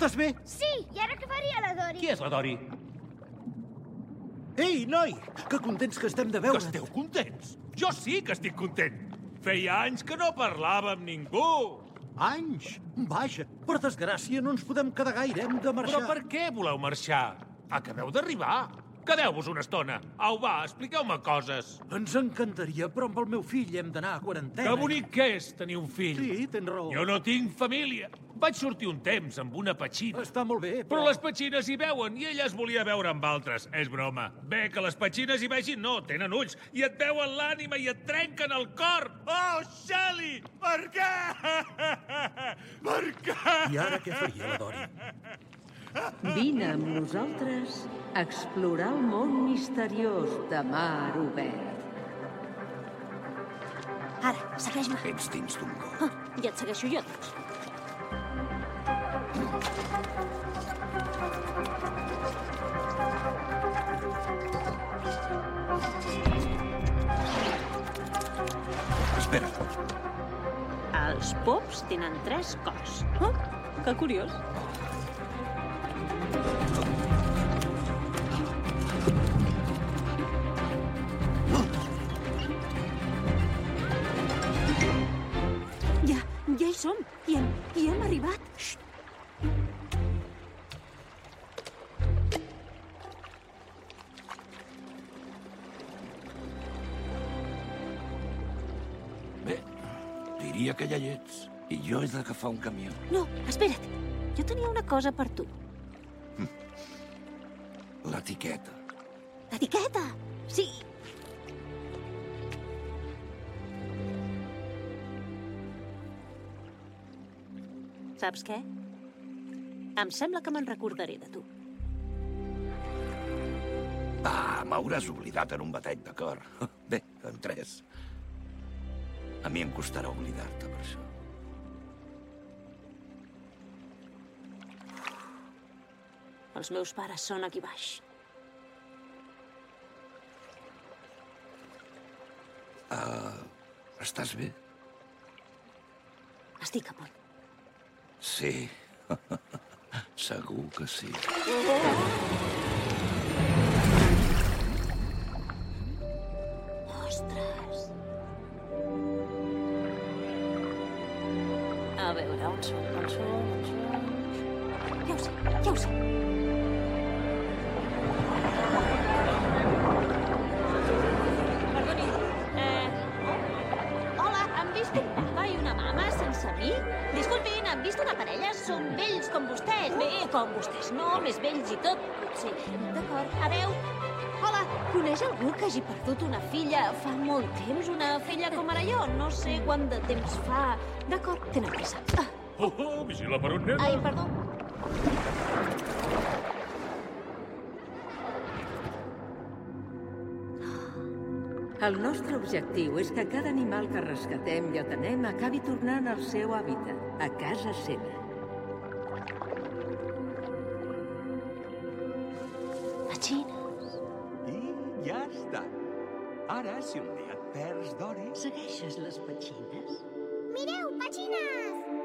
estàs bé? Sí, i ara què faria la Dori? Qui és la Dori? Ei, noi, que contents que estem de veure. Que esteu contents? Jo sí que estic content. Feia anys que no parlava amb ningú. Anys? Vaja, per desgràcia no ens podem quedar gaire, hem de marxar. Però per què voleu marxar? Acabeu d'arribar. Quedeu-vos una estona. Au, va, expliqueu-me coses. Ens encantaria, però amb el meu fill hem d'anar a quarantena. Que bonic que és tenir un fill. Sí, tens raó. Jo no tinc família. Vaig sortir un temps amb una petxina. Està molt bé, Però les petxines hi veuen i ella es volia veure amb altres. És broma. Bé, que les petxines hi vegin, no, tenen ulls. I et veuen l'ànima i et trenquen el cor. Oh, Shelly! Per què? Per què? I ara què faria la Dori? Vine amb nosaltres a explorar el món misteriós de Mar Obert. Ara, segueix-me. Ets dins d'un gol. Ah, ja et segueixo jo, doncs. Espera. Els pops tenen tres cors. Oh, que curiós. Ja, ja hi som. I hem, i hem arribat. Xxt. Bé, diria que ja hi ets. I jo he d'agafar un camió. No, espera't. Jo tenia una cosa per tu. L'etiqueta. L'etiqueta! Sí. Saps què? Em sembla que me'n recordaré de tu. Ah, m'hauràs oblidat en un batec de cor. Bé, en tres. A mi em costarà oblidar-te per això. Els meus pares són aquí baix. Uh, estàs bé? Estic a punt. Sí. Segur que sí. Ostres! Fa molt temps? Una filla com ara jo? No sé quant de temps fa. D'acord, tenen pressa. Ah, Oh, oh, vigila per on anem. ai, perdó. El nostre objectiu és que cada animal que rescatem i atenem acabi tornant al seu hàbitat, a casa seva. Ara, si un dia et perds, Dori... Segueixes les petxines? Mireu, petxines!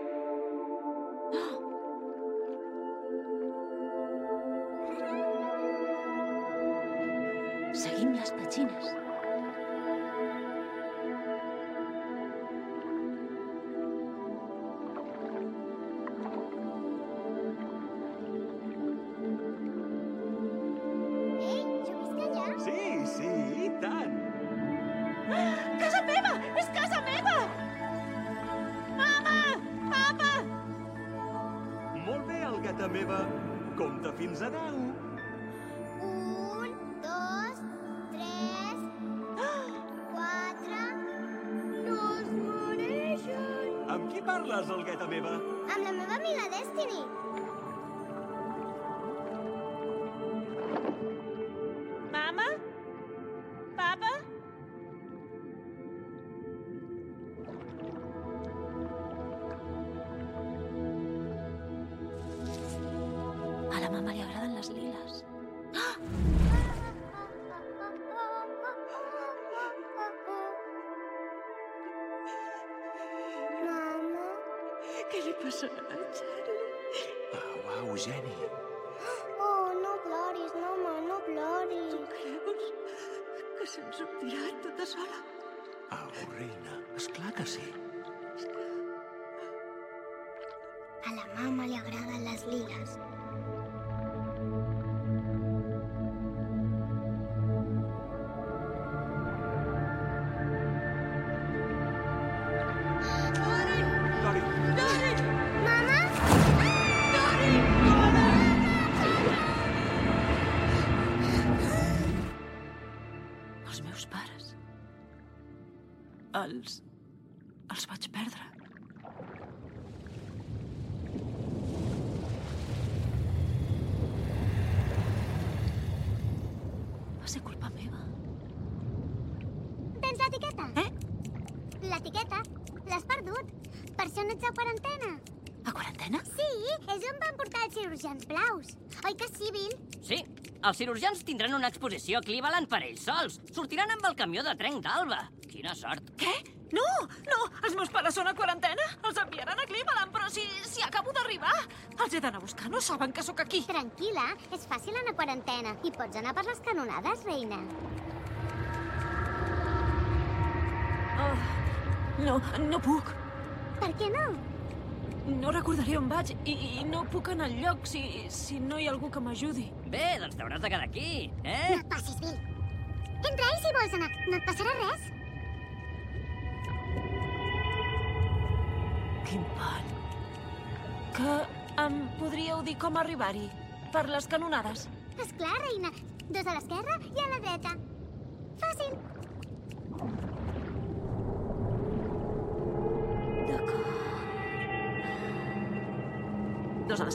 Cirurgians blaus. Oi que sí, Bill? Sí, els cirurgians tindran una exposició a Cleveland per ells sols. Sortiran amb el camió de trenc d'alba. Quina sort. Què? No, no, els meus pares són a quarantena. Els enviaran a Cleveland, però si, si acabo d'arribar. Els he d'anar a buscar, no saben que sóc aquí. Tranquil·la, és fàcil anar a quarantena. I pots anar per les canonades, reina. Oh, no, no puc. Per què no? No recordaré on vaig i, i no puc anar enlloc si, si no hi ha algú que m'ajudi. Bé, doncs t'hauràs de quedar aquí, eh? No et passis, Bill. Entra-hi si vols anar. No et passarà res. Quin pal. Que em podríeu dir com arribar-hi? Per les canonades. És clar, reina. Dos a l'esquerra i a la dreta. Fàcil.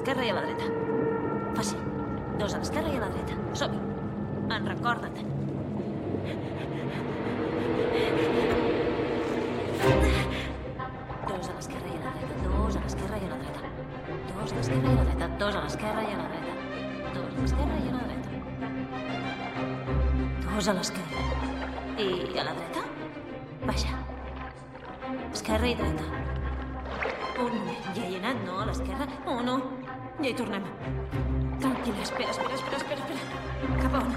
L'esquerra i a la dreta. Fàcil. Dos a l'esquerra i a la dreta. Som-hi. En recorda't. Dos a l'esquerra i a la dreta. Dos a l'esquerra i a la dreta. Dos a l'esquerra i a la dreta. Dos a l'esquerra i a la dreta. Dos a l'esquerra i a la dreta. Dos a l'esquerra. I a la dreta? Baixa. Esquerra i dreta. Un moment, ja he anat, no? A l'esquerra? Oh, no. Ja hi tornem. Tranquil·la, espera, espera, espera, espera, espera. Cap a on?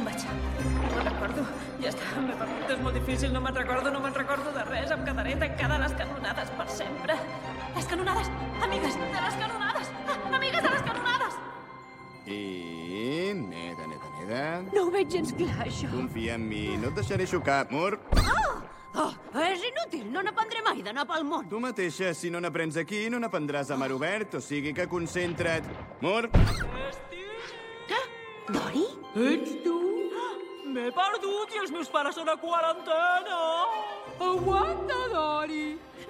On vaig? No recordo. Ja està, m'he perdut. És molt difícil, no me'n recordo, no me'n recordo de res. Em quedaré tancada a les canonades per sempre. Les canonades! Amigues de les canonades! Ah, amigues de les canonades! I... neta, neta, neta. No ho veig gens clar, això. Confia en mi, no et deixaré xocar, amor. Oh! Oh, és inútil, no n'aprendré mai d'anar pel món. Tu mateixa, si no n'aprens aquí, no n'aprendràs a mar obert, o sigui que concentra't. Mur, Dori? Ets tu? M'he perdut i els meus pares són a quarantena. Aguanta, Dori.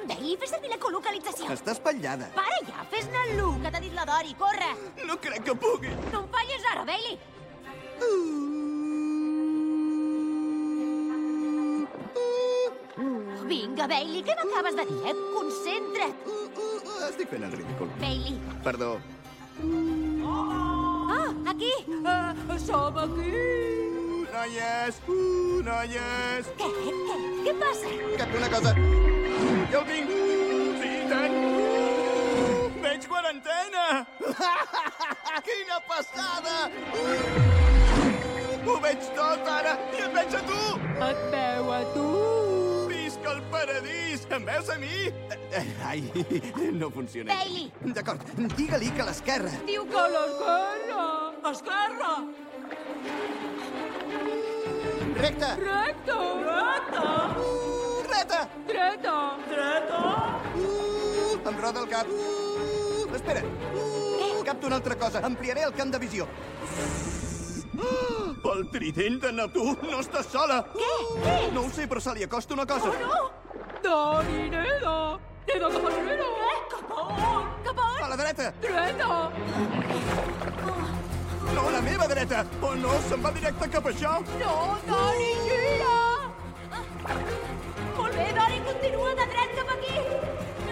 Bailey, fes servir l'ecolocalització. està espatllada. Para ja, fes-ne l'1, que t'ha dit la Dori, corre. No crec que pugui. No em falles ara, Bailey. Vinga, Bailey, què m'acabes de dir, eh? Concentra't. Estic fent el ridícul. Bailey. Perdó. Ah, aquí. Uh, som aquí. Noies! Uh, noies! Què? Què? Què passa? Cap una cosa. Jo el vinc! Sí, i tant! Uh, veig quarantena! Quina passada! Uh, ho veig tot, ara! I et veig a tu! Et veu a tu! Visca el paradís! Em veus a mi? Eh, Ai, no funciona. Bailey! D'acord, digue-li que a l'esquerra. Diu que a l'esquerra. Esquerra. Recte! Recte. Recte. Uh, dreta! Dreta. Dreta. Uh, em roda el cap. Uh, espera. Uh, capto una altra cosa. Ampliaré el camp de visió. el trident de Neptú no està sola. Què? Què? No ho sé, però se li acosta una cosa. Oh, no! Doni, neda. Neda cap enrere. Eh? Cap a on? Cap a on? A la dreta. Dreta. No, la meva dreta. Oh, no, se'n va directe cap a això. No, Doni, gira. Molt bé, Dori, continua de dret cap aquí.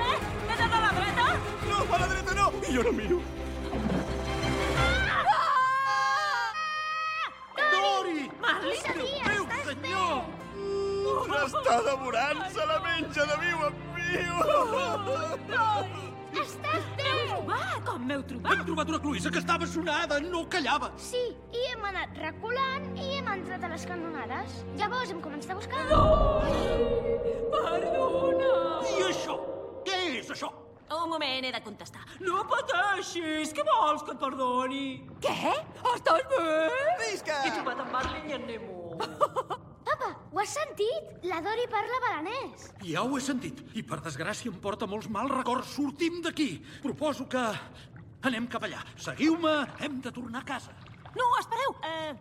Eh? D'anar a la dreta? No, a la dreta no. I jo no miro. Trobat? Una cloïssa que estava sonada, no callava. Sí, i hem anat reculant i hem entrat a les canonades. Llavors hem començat a buscar... Perdona. I això? Què és això? Un moment, he de contestar. No pateixis. Què vols que et perdoni? Què? Estàs bé? Visca! He trobat en Marlin i en Nemo. Papa, ho has sentit? La Dori parla balanès. Ja ho he sentit, i per desgràcia em porta molts mals records. Sortim d'aquí. Proposo que anem cap allà. Seguiu-me, hem de tornar a casa. No, espereu! Eh,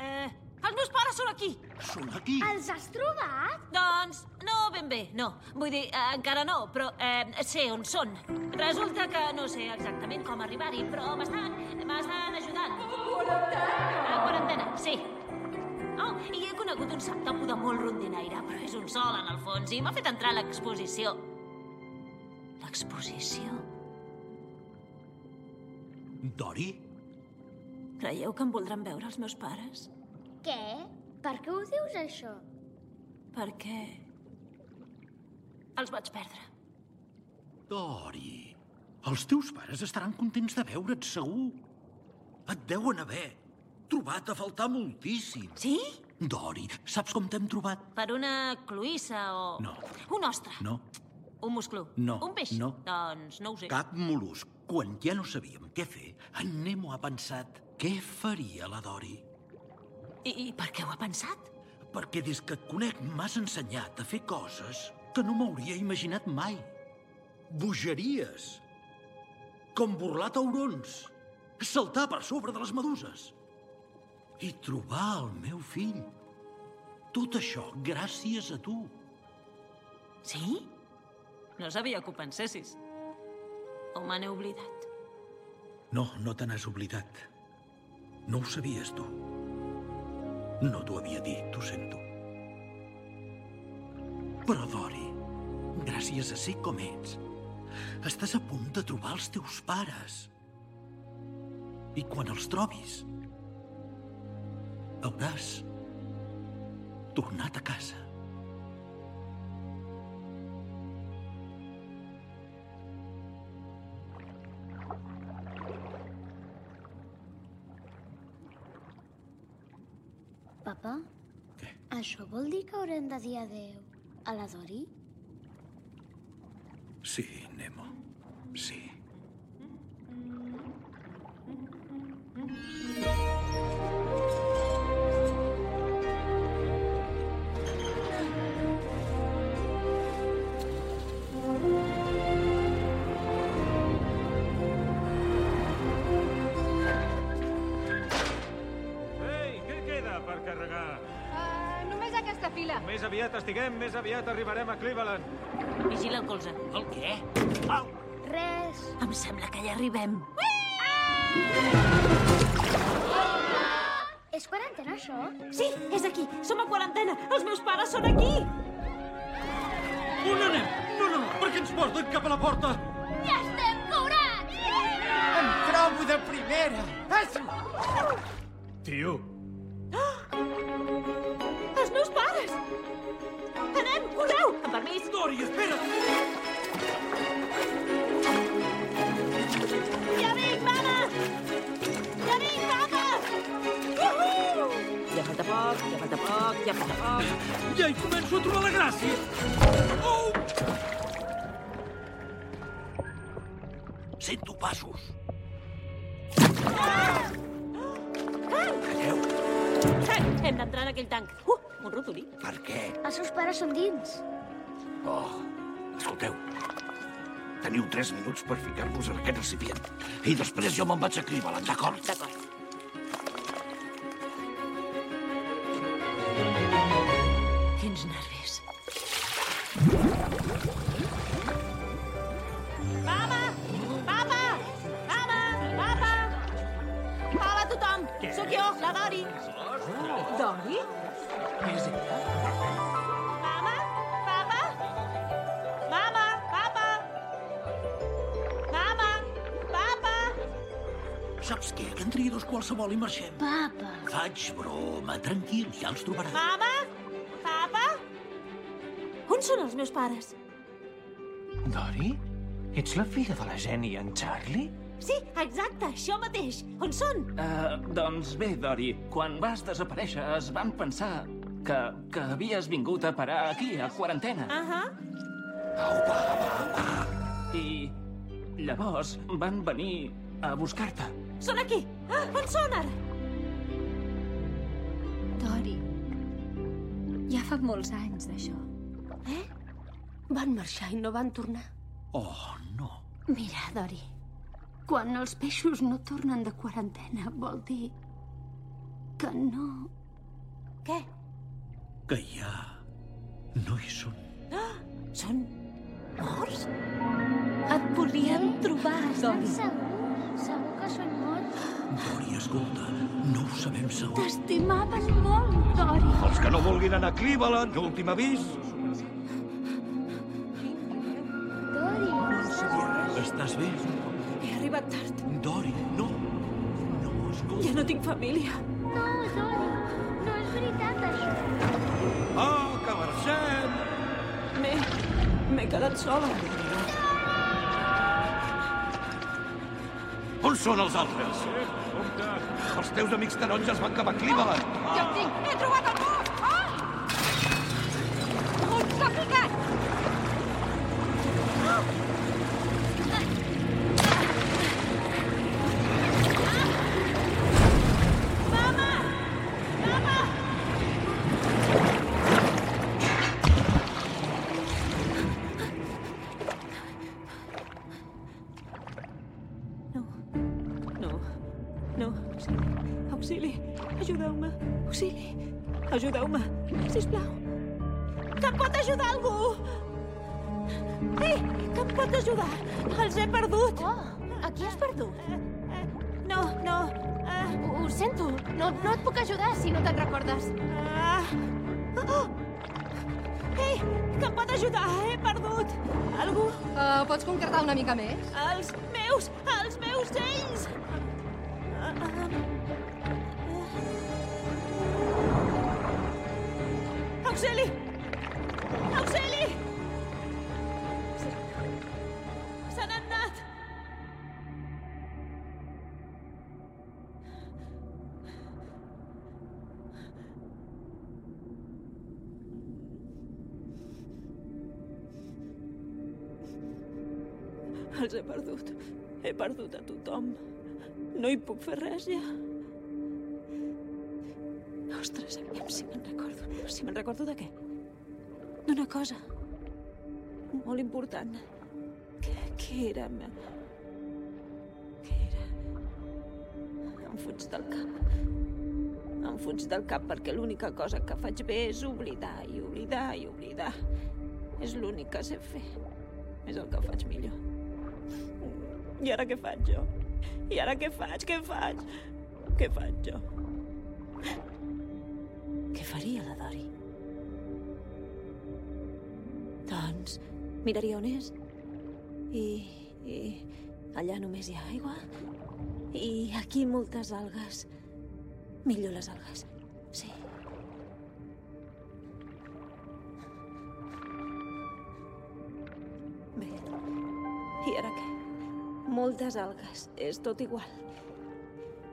eh, els meus pares són aquí. Són aquí. Els has trobat? Doncs, no ben bé, no. Vull dir, eh, encara no, però eh, sé on són. Resulta que no sé exactament com arribar-hi, però m'estan m'estan ajudant. Quarantena. A quarantena, sí. Oh, i he conegut un saptopo de molt rondinaire, però és un sol en el fons, i m'ha fet entrar a l'exposició. L'exposició? Dori? Creieu que em voldran veure els meus pares? Què? Per què ho dius, això? Perquè... Els vaig perdre. Dori, els teus pares estaran contents de veure't, segur. Et deuen haver trobat a faltar moltíssim. Sí? Dori, saps com t'hem trobat? Per una cloïssa o... No. Un ostre. No, Un musclú. No, Un peix. no. Doncs no ho sé. cap mol·lusc. Quan ja no sabíem què fer, en Nemo ha pensat què faria la Dori. I, I per què ho ha pensat? Perquè des que et conec m'has ensenyat a fer coses que no m'hauria imaginat mai. Bogeries. Com burlar taurons. Saltar per sobre de les meduses. I trobar el meu fill. Tot això gràcies a tu. Sí? No sabia que ho pensessis. O me n'he oblidat? No, no te n'has oblidat. No ho sabies, tu. No t'ho havia dit, ho sento. Però, Dori, gràcies a ser com ets, estàs a punt de trobar els teus pares. I quan els trobis, hauràs tornat a casa. Això vol dir que haurem de dir adeu a la Dori? Sí, Nemo. Sí. Aviat estiguem, més aviat arribarem a Cleveland. Vigila el colze. El què? Res. Em sembla que ja arribem. És quarantena, això? Sí, és aquí. Som a quarantena. Els meus pares són aquí. On anem? No, no, per què ens porten cap a la porta? Ja estem curats! Em trobo de primera. Tio, passos. Calleu! Hem d'entrar en aquell tanc. Uh, un rotolí. Per què? Els seus pares són dins. Oh, escolteu. Teniu tres minuts per ficar-vos en aquest recipient. I després jo me'n vaig a Cleveland, d'acord? D'acord. Dori? és ella? Mama? Papa? Mama? Papa? Mama? Papa? Saps què? Que en tria dos qualsevol i marxem. Papa. Faig broma, tranquil, ja els trobarà. Mama? Papa? On són els meus pares? Dori? Ets la filla de la Jenny i en Charlie? Sí, exacte, això mateix. On són? Uh, doncs bé, Dori, quan vas desaparèixer es van pensar que, que havies vingut a parar aquí, a quarantena. Ahà. I llavors van venir a buscar-te. Són aquí. Ah, on són ara? Dori, ja fa molts anys d'això. Eh? Van marxar i no van tornar. Oh, no. Mira, Dori, quan els peixos no tornen de quarantena vol dir que no... Què? Que ja no hi són. Ah, són morts? Et volien trobar, Dori. Segur? Segur que són morts? Dori, escolta, no ho sabem segur. T'estimaven molt, Dori. Els que no vulguin anar a Cleveland, últim avís. Dori. Estàs bé? Tard. Dori, no. No, escolta. Ja no tinc família. No, Dori. No és veritat, això. Oh, que marxem! M'he... m'he quedat sola. On són els altres? Els teus amics taronges van cap a Cleveland. Ja ho tinc! He trobat el qui has perdut? No, no. Ho, ho sento. No, no et puc ajudar si no te'n recordes. Ah. Oh! Ei, que em pot ajudar? He perdut. Algú? Uh, pots concretar una mica més? Els meus, els meus ells! Ah, ah. Auxili! Els he perdut. He perdut a tothom. No hi puc fer res, ja. Ostres, aviam si me'n recordo. Si me'n recordo de què? D'una cosa. Molt important. Què, què era? Què era? Em fuig del cap. Em fuig del cap perquè l'única cosa que faig bé és oblidar i oblidar i oblidar. És l'únic que sé fer. És el que faig millor. I ara què faig jo? I ara què faig? Què faig? Què faig jo? Què faria la Dori? Doncs miraria on és. I, i allà només hi ha aigua. I aquí moltes algues. Millor les algues. Sí. Bé. I ara què? Moltes algues. És tot igual.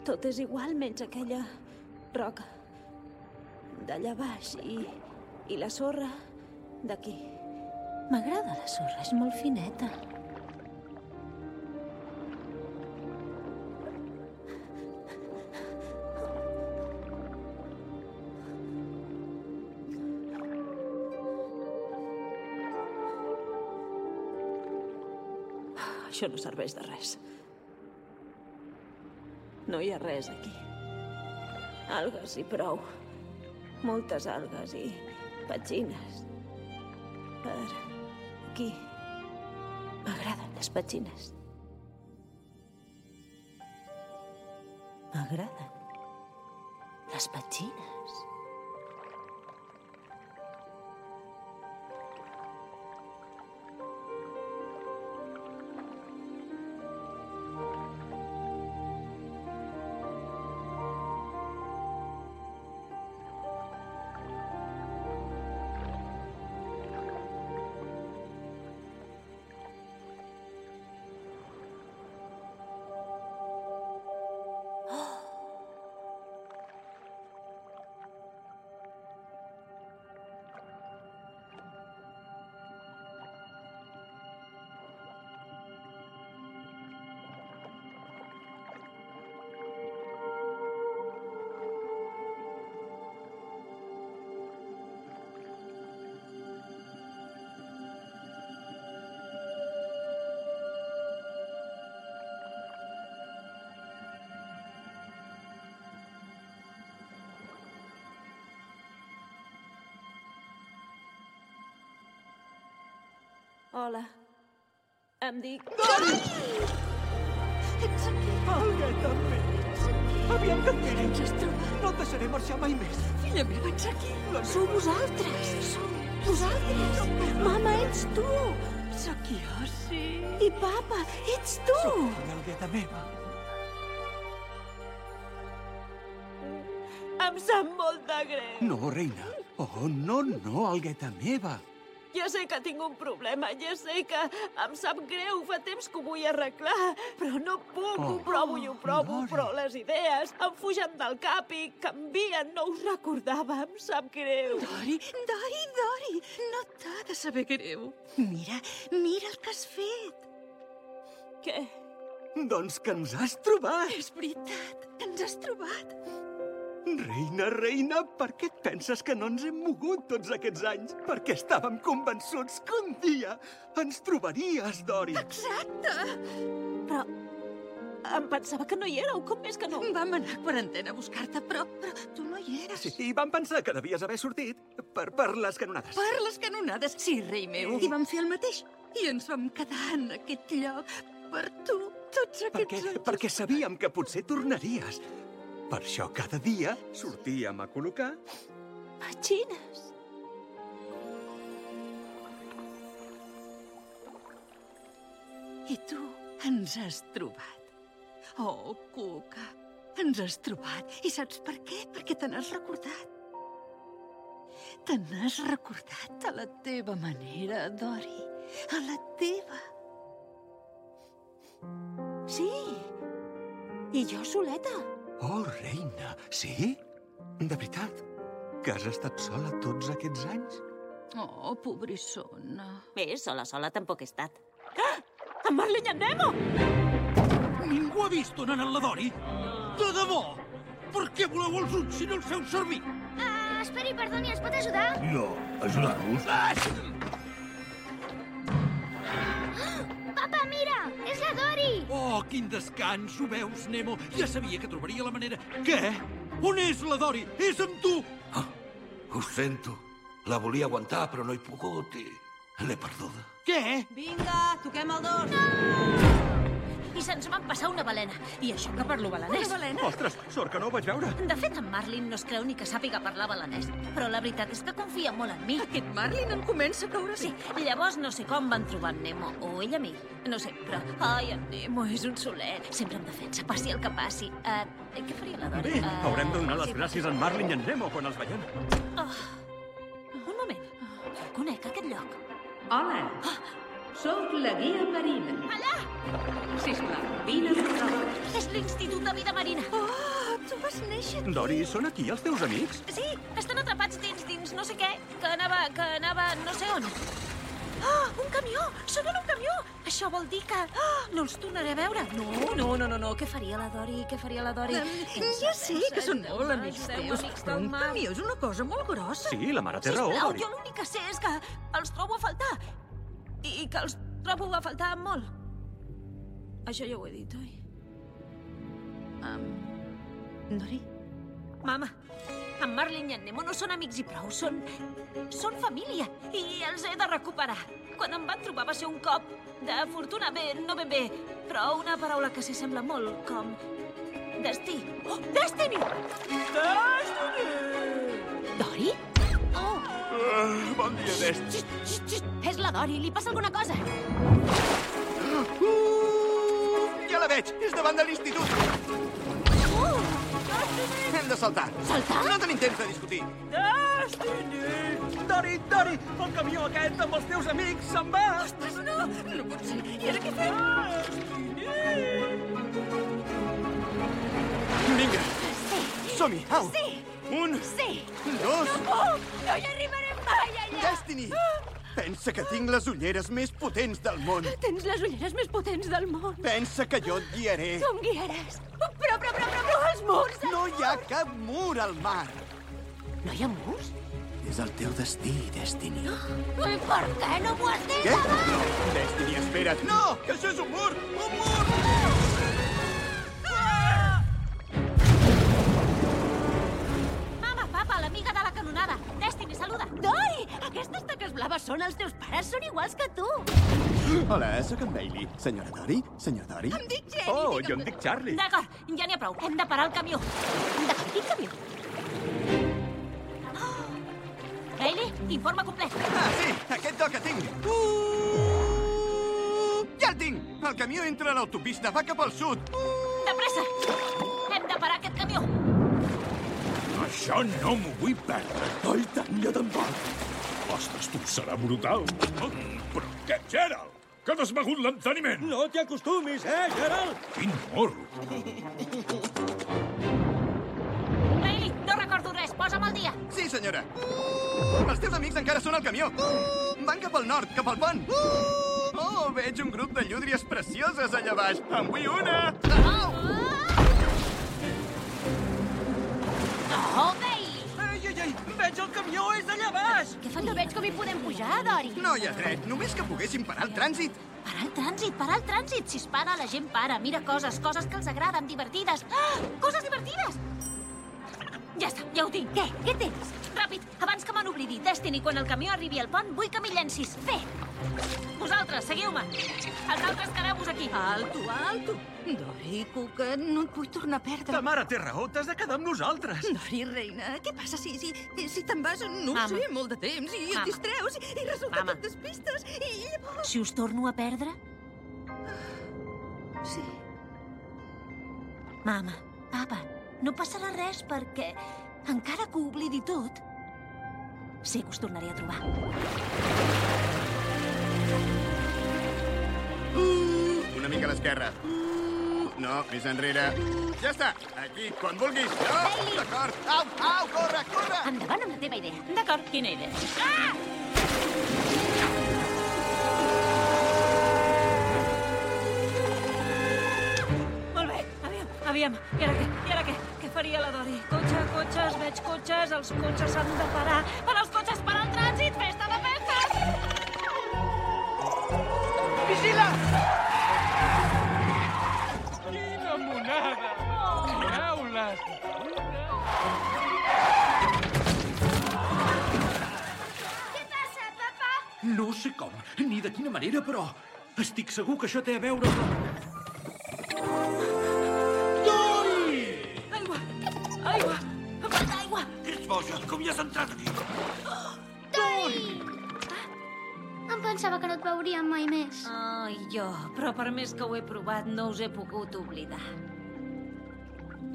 Tot és igual menys aquella roca. D'allà baix i, i la sorra d'aquí. M'agrada la sorra, és molt fineta. Això no serveix de res. No hi ha res aquí. Algues i prou. Moltes algues i petxines. Per aquí. M'agraden les petxines. M'agraden les petxines. Hola. Em dic... Dori! Ets aquí. Algueta més! Aviam que et miri! No et deixaré marxar mai més! Filla meva, ets aquí. Sou vosaltres. Sou vosaltres. Mama, ets tu. Sóc jo, sí. I papa, ets tu. Sóc l'algueta meva. Em sap molt de greu. No, reina. Oh, no, no, algueta meva. Ja sé que tinc un problema, ja sé que em sap greu, fa temps que ho vull arreglar, però no puc, Oh. ho provo i ho provo, Dori. però les idees em fugen del cap i canvien, no us recordava, em sap greu. Dori, Dori, Dori, no t'ha de saber greu. Mira, mira el que has fet. Què? Doncs que ens has trobat. És veritat, ens has trobat. Reina, reina, per què et penses que no ens hem mogut tots aquests anys? Perquè estàvem convençuts que un dia ens trobaries, Dori. Exacte. Però em pensava que no hi éreu, com és que no? Vam anar a quarantena a buscar-te, però, però tu no hi eres. Sí, i vam pensar que devies haver sortit per, per les canonades. Per les canonades, sí, rei meu. I vam fer el mateix. I ens vam quedar en aquest lloc per tu tots aquests Perquè, anys. perquè sabíem que potser tornaries. Per això cada dia sortíem a col·locar... Petxines. I tu ens has trobat. Oh, Cuca, ens has trobat. I saps per què? Perquè te n'has recordat. Te n'has recordat a la teva manera, Dori. A la teva. Sí. I jo soleta. Oh, reina, sí? De veritat? Que has estat sola tots aquests anys? Oh, pobrissona. Bé, sola, sola tampoc he estat. Ah! En Marley i en Nemo! Ningú ha vist on ha anat la Dori? De debò! Per què voleu els ulls si no els feu servir? Ah, esperi, perdoni, ens pot ajudar? Jo, ajudar-vos? Papa, Oh, quin descans, ho veus, Nemo? Ja sabia que trobaria la manera... Què? On és la Dori? És amb tu! Ho sento. La volia aguantar, però no he pogut i l'he perduda. Què? Vinga, toquem el dos. I se'ns van passar una balena. I això que parlo balanès. Una balena? Ostres, sort que no ho vaig veure. De fet, en Marlin no es creu ni que sàpiga parlar balanès. Però la veritat és que confia molt en mi. Aquest Marlin en comença a caure Sí, llavors no sé com van trobar en Nemo, o ell a mi. No sé, però... Ai, en Nemo és un solet. Sempre em defensa, passi el que passi. Uh, què faria la Dori? Bé, Uh, haurem de donar les sí. gràcies a en Marlin i en Nemo quan els veiem. Oh. Un moment. Conec aquest lloc. Hola, sóc la guia marina. Allà! Sisplau, vine a nosaltres. És l'Institut de Vida Marina. Oh, tu vas néixer aquí. Dori, són aquí els teus amics? Sí, estan atrapats dins, dins no sé què, que anava, que anava no sé on. Ah, un camió! Són en un camió! Això vol dir que... Ah, no els tornaré a veure. No, no, no, no, no. Què faria la Dori? Què faria la Dori? Um, ja sé que són molt amics teus, però un camió és una cosa molt grossa. Sí, la mare té raó, Sisplau, Dori. jo l'únic que sé és que els trobo a faltar. I que els trobo a faltar molt. Això ja ho he dit, oi? Um, Dori? Mama, en Marlin i en Nemo no són amics i prou, són... són família, i els he de recuperar. Quan em van trobar va ser un cop de fortuna, bé, no ben bé, però una paraula que s'assembla molt, com... Destí. Oh, Destiny! Destiny! Dori? Oh, Uh, bon dia, Dest. És la Dori, li passa alguna cosa. Uh, ja la veig! És davant de l'institut! Hem de saltar. Saltar? No tenim temps de discutir. Destiny! Dori, Dori, el camió aquest amb els teus amics se'n va! Ostres, no! No pot ser. I ara què fem? Vinga. Som-hi, au. Sí. Un, Sí. dos... No puc! No hi arribarem mai, allà! Destiny! Pensa que tinc les ulleres més potents del món. Tens les ulleres més potents del món. Pensa que jo et guiaré. Tu em guiaràs. Però, però, però, però, però els murs... No hi ha cap mur al mar. No hi ha murs? És el teu destí, Destiny. I per què no m'ho has dit Què? abans? Destiny, espera't. No, que això és un mur! Un mur! Saluda. Dori! Aquestes taques blaves són els teus pares, són iguals que tu. Hola, sóc en Bailey. Senyora Dory? Senyor Dory? Em dic Jenny. Oh, jo em dic Charlie. D'acord, ja n'hi ha prou. Hem de parar el camió. D'acord, quin camió? Bailey, informe complet. Ah, sí, aquest do que tinc. Uh, ja el tinc! El camió entra a l'autopista, va cap al sud. De pressa! Hem de parar aquest camió. Això no m'ho vull perdre. Ai, tant, ja te'n vas. Ostres, tu serà brutal. Però què, Gerald? Que t'has begut l'enteniment? No t'hi acostumis, eh, Gerald? Quin morro. Bailey, no recordo res. Posa'm al dia. Sí, senyora. Els teus amics encara són al camió. Van cap al nord, cap al pont. Oh, veig un grup de llúdries precioses allà baix. En vull una. Au! Oh, Bailey! Ei, ei, ei, veig el camió, és allà baix! Què fan? No veig com hi podem pujar, Dori. No hi ha dret, només que poguéssim parar el trànsit. Parar el trànsit, parar el trànsit. Si es para, la gent para. Mira coses, coses que els agraden, divertides. Ah, coses divertides! Ja està, ja ho tinc. Què? Què tens? Ràpid, abans que me n'oblidi. Destiny, quan el camió arribi al pont, vull que m'hi llencis. Fe! Vosaltres, seguiu-me. Els altres quedeu-vos aquí. Alto, alto. Dori, Cuca, no et vull tornar a perdre. Ta mare té raó, t'has de quedar amb nosaltres. Dori, reina, què passa si, si, si te'n vas, no ho Mama. sé, molt de temps, i et Mama. distreus, i, i resulta Mama. que et despistes, i llavors... Si us torno a perdre... Sí. Mama, papa, no passarà res perquè, encara que ho oblidi tot, sé que us tornaré a trobar. Una mica a l'esquerra. No, més enrere. Ja està, aquí, quan vulguis. No, d'acord. Au, au, corre, corre! Endavant amb la teva idea. D'acord, quina idea? Ah! Molt bé, aviam, aviam. I ara què? I ara què? Maria la Dori. Cotxe, cotxes, veig cotxes, els cotxes s'han de parar. Per als cotxes, per al trànsit, festa de festes! Vigila! Quina monada! Oh. Què passa, papa? No sé com, ni de quina manera, però estic segur que això té a veure amb... Ai, jo, però per més que ho he provat, no us he pogut oblidar.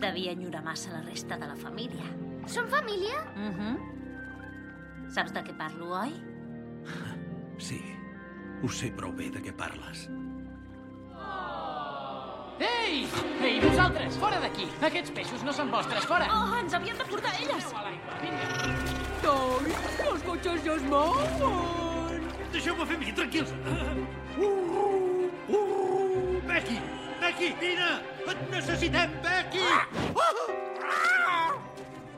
Devia enyorar massa la resta de la família. Som família? Mhm. Mm Saps de què parlo, oi? Sí, ho sé prou bé de què parles. Ei! Ei, vosaltres, fora d'aquí! Aquests peixos no són vostres, fora! Oh, ens havien de portar elles! Dori, les cotxes ja Deixeu-me fer a mi, tranquils. Uh, uh, Becky! Becky, vine! Et necessitem, Becky!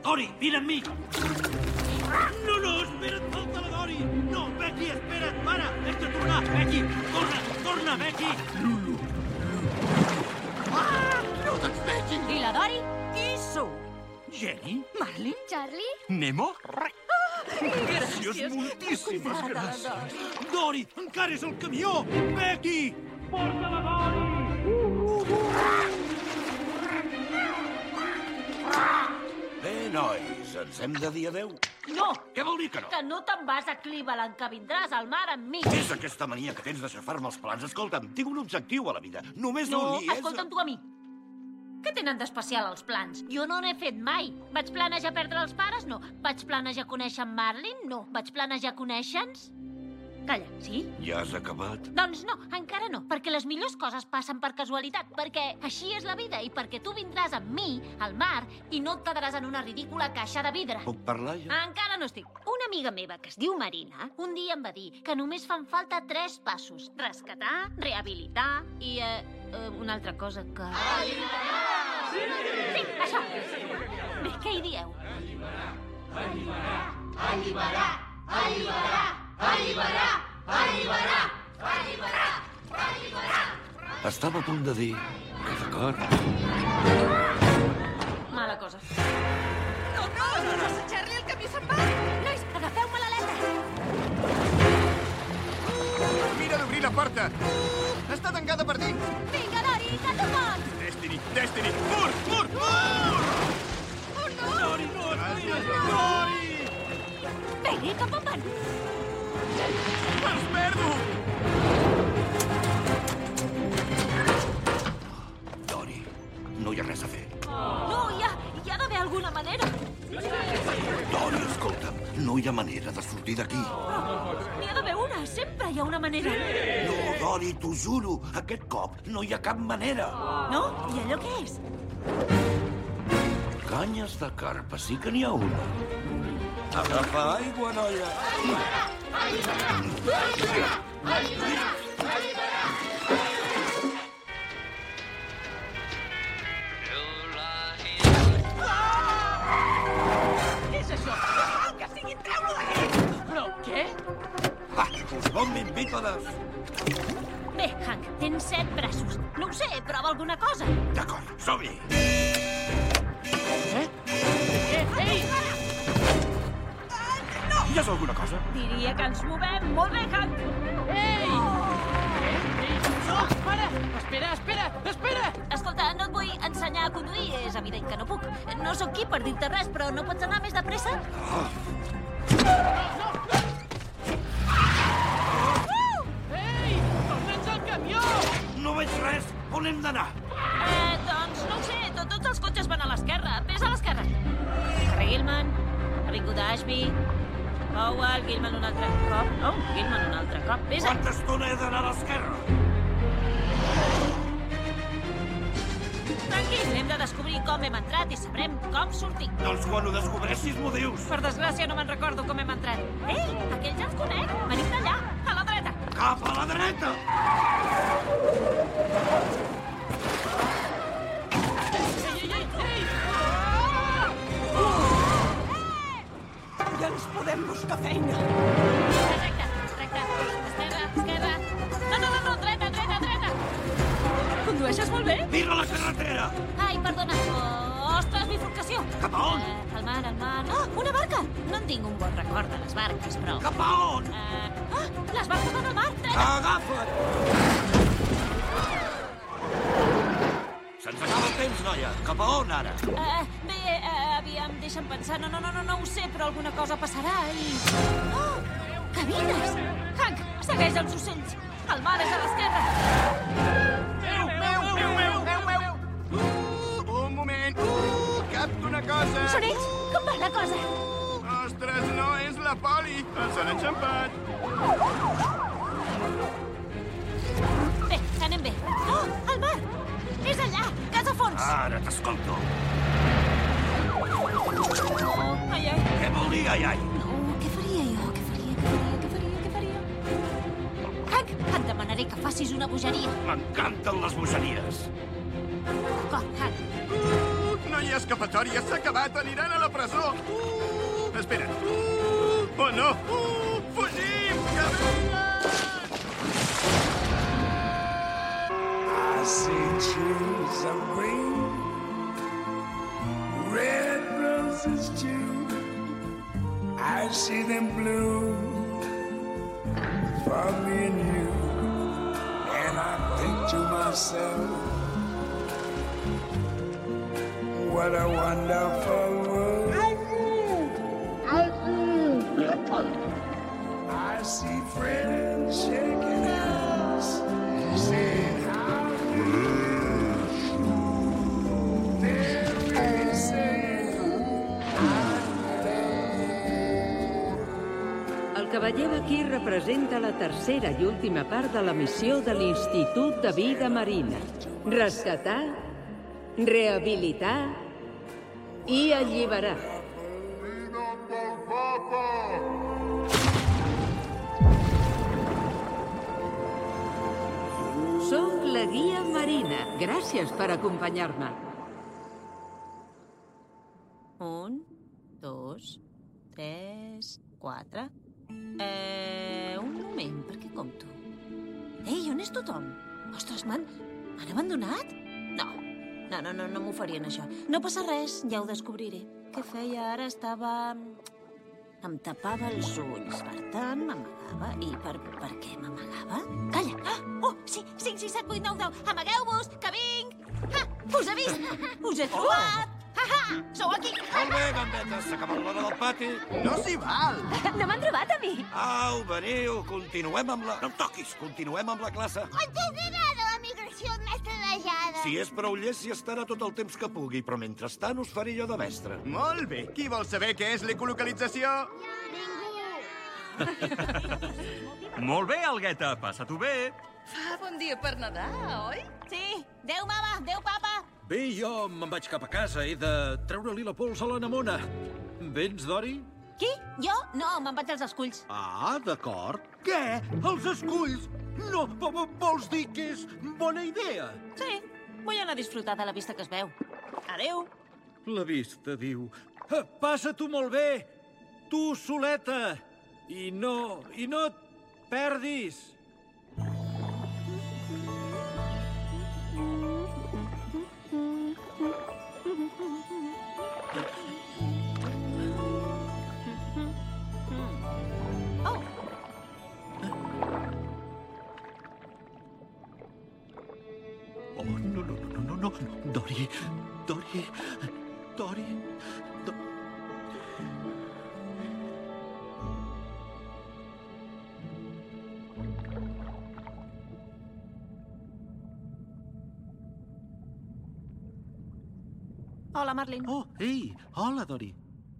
Dori, vine amb mi! No, no, espera't, falta la Dori! No, Becky, espera't, para! Hem de tornar! Becky, torna, torna, Becky! Lulu. Ah, no te'ns vegin! I la Dori? Qui sou? Jenny? Marlin? Charlie? Nemo? Gràcies. moltíssimes gràcies. Dori, encara és el camió! Becky! Porta la Dori! Bé, nois, ens hem de dir adeu. No! Què vol dir que no? Que no te'n vas a Cleveland, que vindràs al mar amb mi. És aquesta mania que tens de xafar-me els plans. Escolta'm, tinc un objectiu a la vida. Només No, un i és... escolta'm tu a mi. Què tenen d'especial els plans? Jo no n'he fet mai. Vaig planejar perdre els pares? No. Vaig planejar conèixer en Marlin? No. Vaig planejar conèixer-nos? Calla, sí? Ja has acabat? Doncs no, encara no, perquè les millors coses passen per casualitat, perquè així és la vida i perquè tu vindràs amb mi al mar i no et quedaràs en una ridícula caixa de vidre. Puc parlar ja? Encara no estic. Una amiga meva que es diu Marina un dia em va dir que només fan falta tres passos. Rescatar, rehabilitar i... Eh, eh, una altra cosa que... Alliberar! Sí! Sí, això! Bé, què hi dieu? Alliberar! Alliberar! Alliberar! Alliberar! Alliberar! Alliberar! Estava a punt de dir que d'acord. Mala cosa. No, no, no, no, Charlie, el camí se'n va! Nois, agafeu-me l'aleta! Mira d'obrir la porta! Està tancada per dins! Vinga, Dori, que tu pots! Destiny, Destiny! Mur, mur, mur! Oh, no! Dori, no, espera't! Dori! Vinga, cap van? Els perdo! Dori, no hi ha res a fer. No, hi ha, hi ha d'haver alguna manera. Dori, escolta'm, no hi ha manera de sortir d'aquí. N'hi ha d'haver una, sempre hi ha una manera. No, Dori, t'ho juro, aquest cop no hi ha cap manera. No? I allò què és? Canyes de carpa, sí que n'hi ha una. Agafa aigua, noia. Què és això? Que sigui, treu-lo d'aquí! Però què? Ah, bomben bípedes. Bé, Hank, tens set braços. No ho sé, prova alguna cosa. D'acord, som-hi. Hi has alguna cosa? Diria que ens movem. Molt bé, Hank. Ei! No, para! Espera, espera, espera! Escolta, no et vull ensenyar a conduir. És evident que no puc. No sóc qui per dir-te res, però no pots anar més de pressa? Ei, torna'ns al camió! No veig res. On hem d'anar? Eh, doncs no ho sé. To Tots els cotxes van a l'esquerra. Ves a l'esquerra. Carrer Gilman, Avinguda Ashby, Powell, Gilman un altre cop. Oh, Gilman un altre cop. Ves a... Quanta estona he d'anar a l'esquerra? Tranquil, hem de descobrir com hem entrat i sabrem com sortir. Doncs quan ho descobreixis m'ho dius. Per desgràcia no me'n recordo com hem entrat. Ei, aquell ja ens conec. Venim d'allà, a la dreta. Cap a la dreta! Ens podem buscar feina. Recte, recte. Esquerra, esquerra. No, no, no, no, dreta, dreta, dreta. Condueixes molt bé? Mira la carretera! Ai, perdona. Oh, ostres, bifurcació. Cap a on? Eh, al mar, al mar. Ah, una barca. No en tinc un bon record de les barques, però... Cap a on? Eh, ah, Agafa't! Se'ns acaba el temps, noia. Cap a on, ara? Uh, bé, uh, aviam, deixa'm pensar. No, no, no, no, no ho sé, però alguna cosa passarà i... Oh! Cabines! Hank, segueix els ocells. El mar és a l'esquerra. Meu, meu, meu, meu, meu, meu. Uh, un moment. Uh, capto una cosa. Són ells? Com va la cosa? Ostres, no és la poli. Els han enxampat. Bé, anem bé. Oh, el mar! És allà, casa fons. Ara t'escolto. Ai, ai. Què vol dir, ai, ai? No, què faria jo? Què faria, què faria, què faria, què faria? Hank, et demanaré que facis una bogeria. M'encanten les bogeries. D'acord, Hank. Uh, no hi ha escapatòria, s'ha acabat, aniran a la presó. Uh, espera. Uh, oh, no. Uh, fugim, que venen! I see trees of green, red roses too. I see them bloom for me and you. And I think to myself, what a wonderful world. I see I see. I see friends shaking cavaller Bakí representa la tercera i última part de la missió de l'Institut de Vida Marina. Rescatar, rehabilitar i alliberar. Soc la guia Marina. Gràcies per acompanyar-me. Un, dos, tres, quatre... Eh, un moment, per què compto? Ei, on és tothom? Ostres, m'han... m'han abandonat? No, no, no, no, no m'ho farien, això. No passa res, ja ho descobriré. Què feia ara? Estava... Em tapava els ulls, per tant, m'amagava. I per, per què m'amagava? Calla! Ah! Oh, sí, 5, 6, 7, 8, 9, 10. Amagueu-vos, que vinc! Ah, us he vist! Us he trobat! Ha, ha! Sou aquí! Molt bé, gambetes, s'ha acabat l'hora del pati. No s'hi val. No m'han trobat a mi. Au, veniu, continuem amb la... No em toquis, continuem amb la classe. ¿Cuánto será la migración más trabajada? Si és prou llest, s'hi estarà tot el temps que pugui, però mentrestant us faré jo de mestre. Molt bé. Qui vol saber què és l'ecolocalització? Molt bé, Algueta, passa-t'ho bé. Fa bon dia per nedar, oi? Sí. Déu, mama, Déu, papa. Bé, jo me'n vaig cap a casa. He de treure-li la pols a la Namona. Vens, Dori? Qui? Jo? No, me'n vaig als esculls. Ah, d'acord. Què? Els esculls? No, vo- vo- vols dir que és bona idea? Sí, vull anar a disfrutar de la vista que es veu. Adéu. La vista, diu. Eh, Passa-t'ho molt bé, tu soleta. I no, i no et perdis. No. Dori, Dori, Dori... Do... hola, Marlin. Oh, ei, hola, Dori.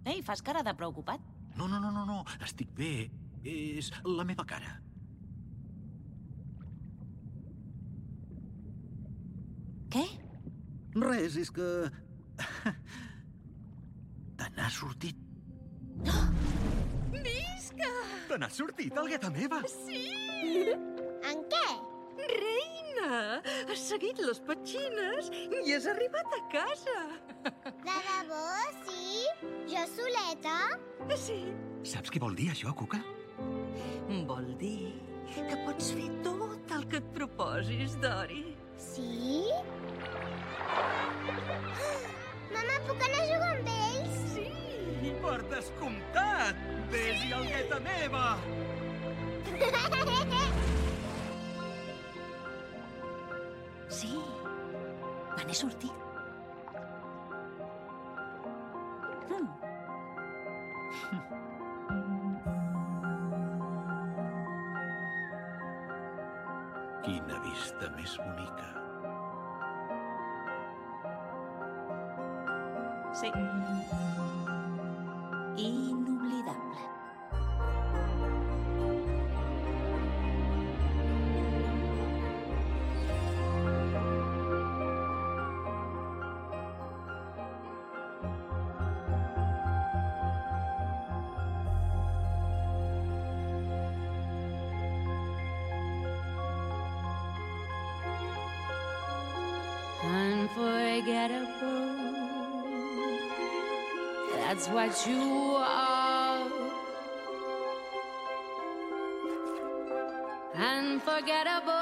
Ei, fas cara de preocupat? No, no, no, no, no, estic bé. És la meva cara. Què? Res, és que... Te n'ha sortit. Visca! Te n'ha sortit, algueta meva. Sí! En què? Reina! Has seguit les petxines i has arribat a casa. De debò, sí? Jo soleta? Sí. Saps què vol dir això, Cuca? Vol dir que pots fer tot el que et proposis, Dori. Sí? Mama, puc anar a jugar amb ells? Sí, per descomptat! Ves, sí. galgueta meva! Sí, me n'he sortit. Mm. Quina vista més bonica. Sí. Inoblidable. That's what you are. Unforgettable.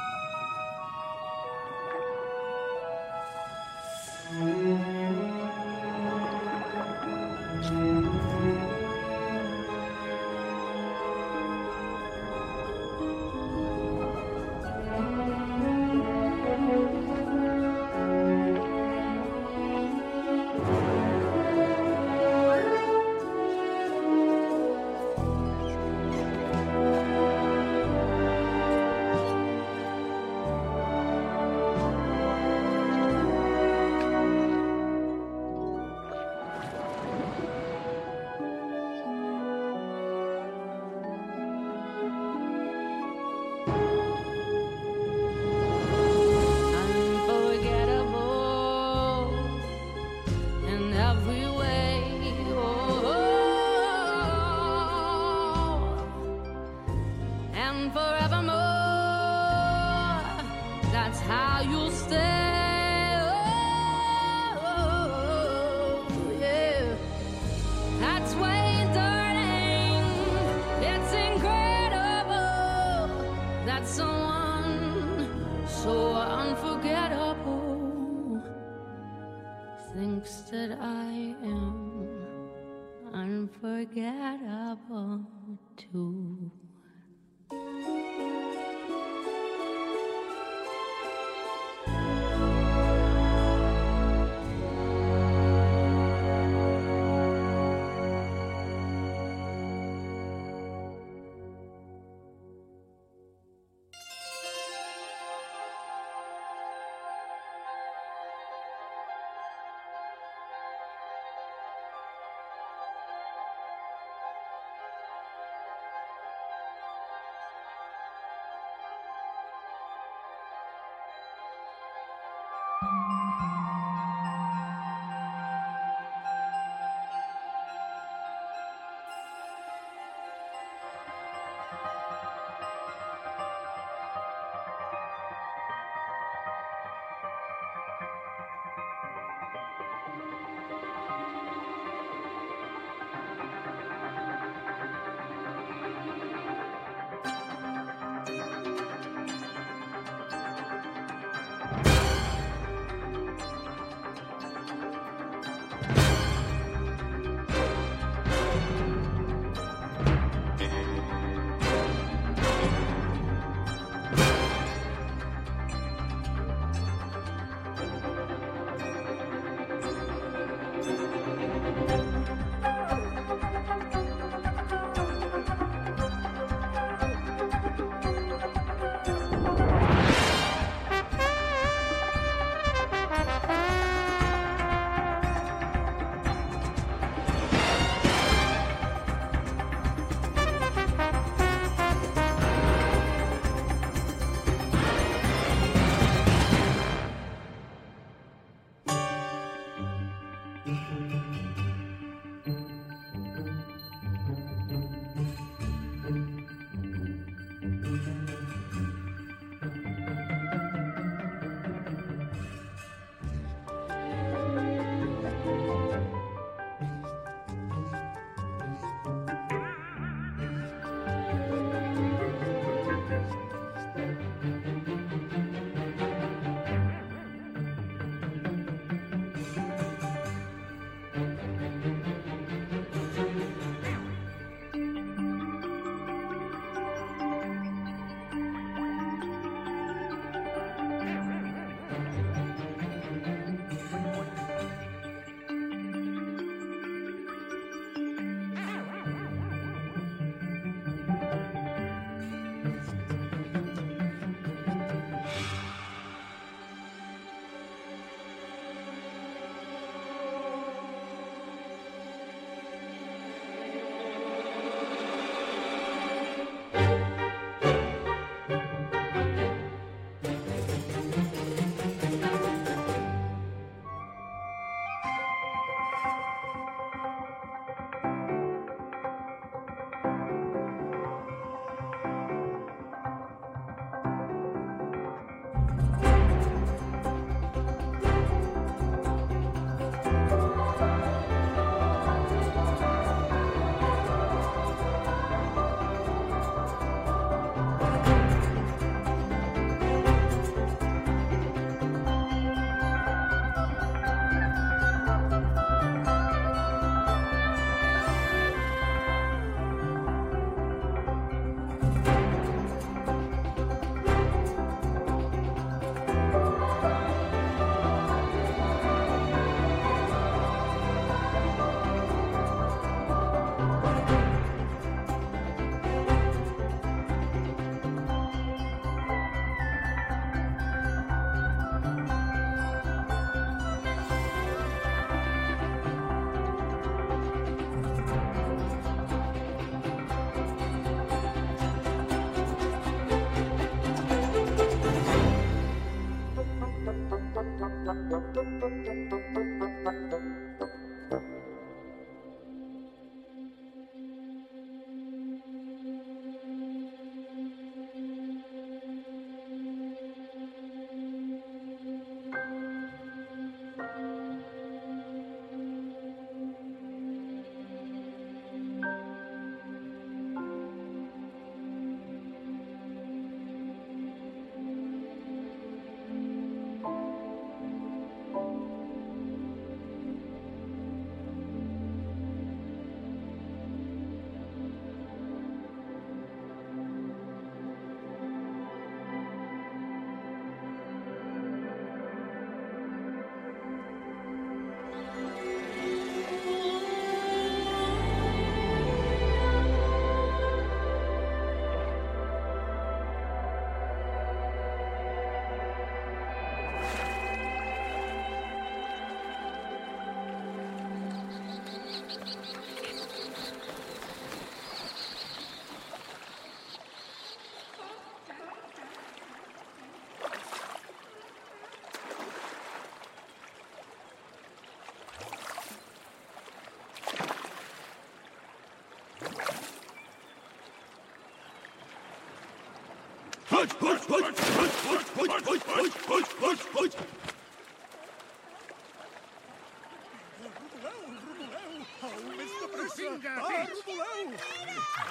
Vinga, fills.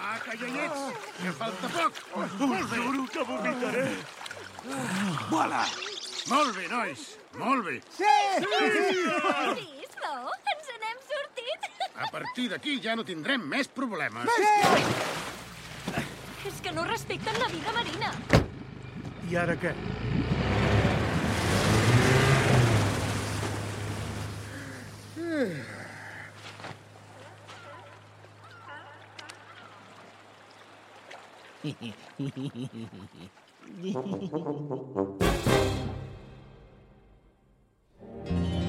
Ah, que ja hi ets, que falta poc. Bé. Juro que vomitaré. Voila. Molt bé, nois, molt bé. Sí! Vist, no? Ens n'hem sortit. A partir d'aquí ja no tindrem més problemes. És que no respecten la vida marina. I ara què? Hehehehe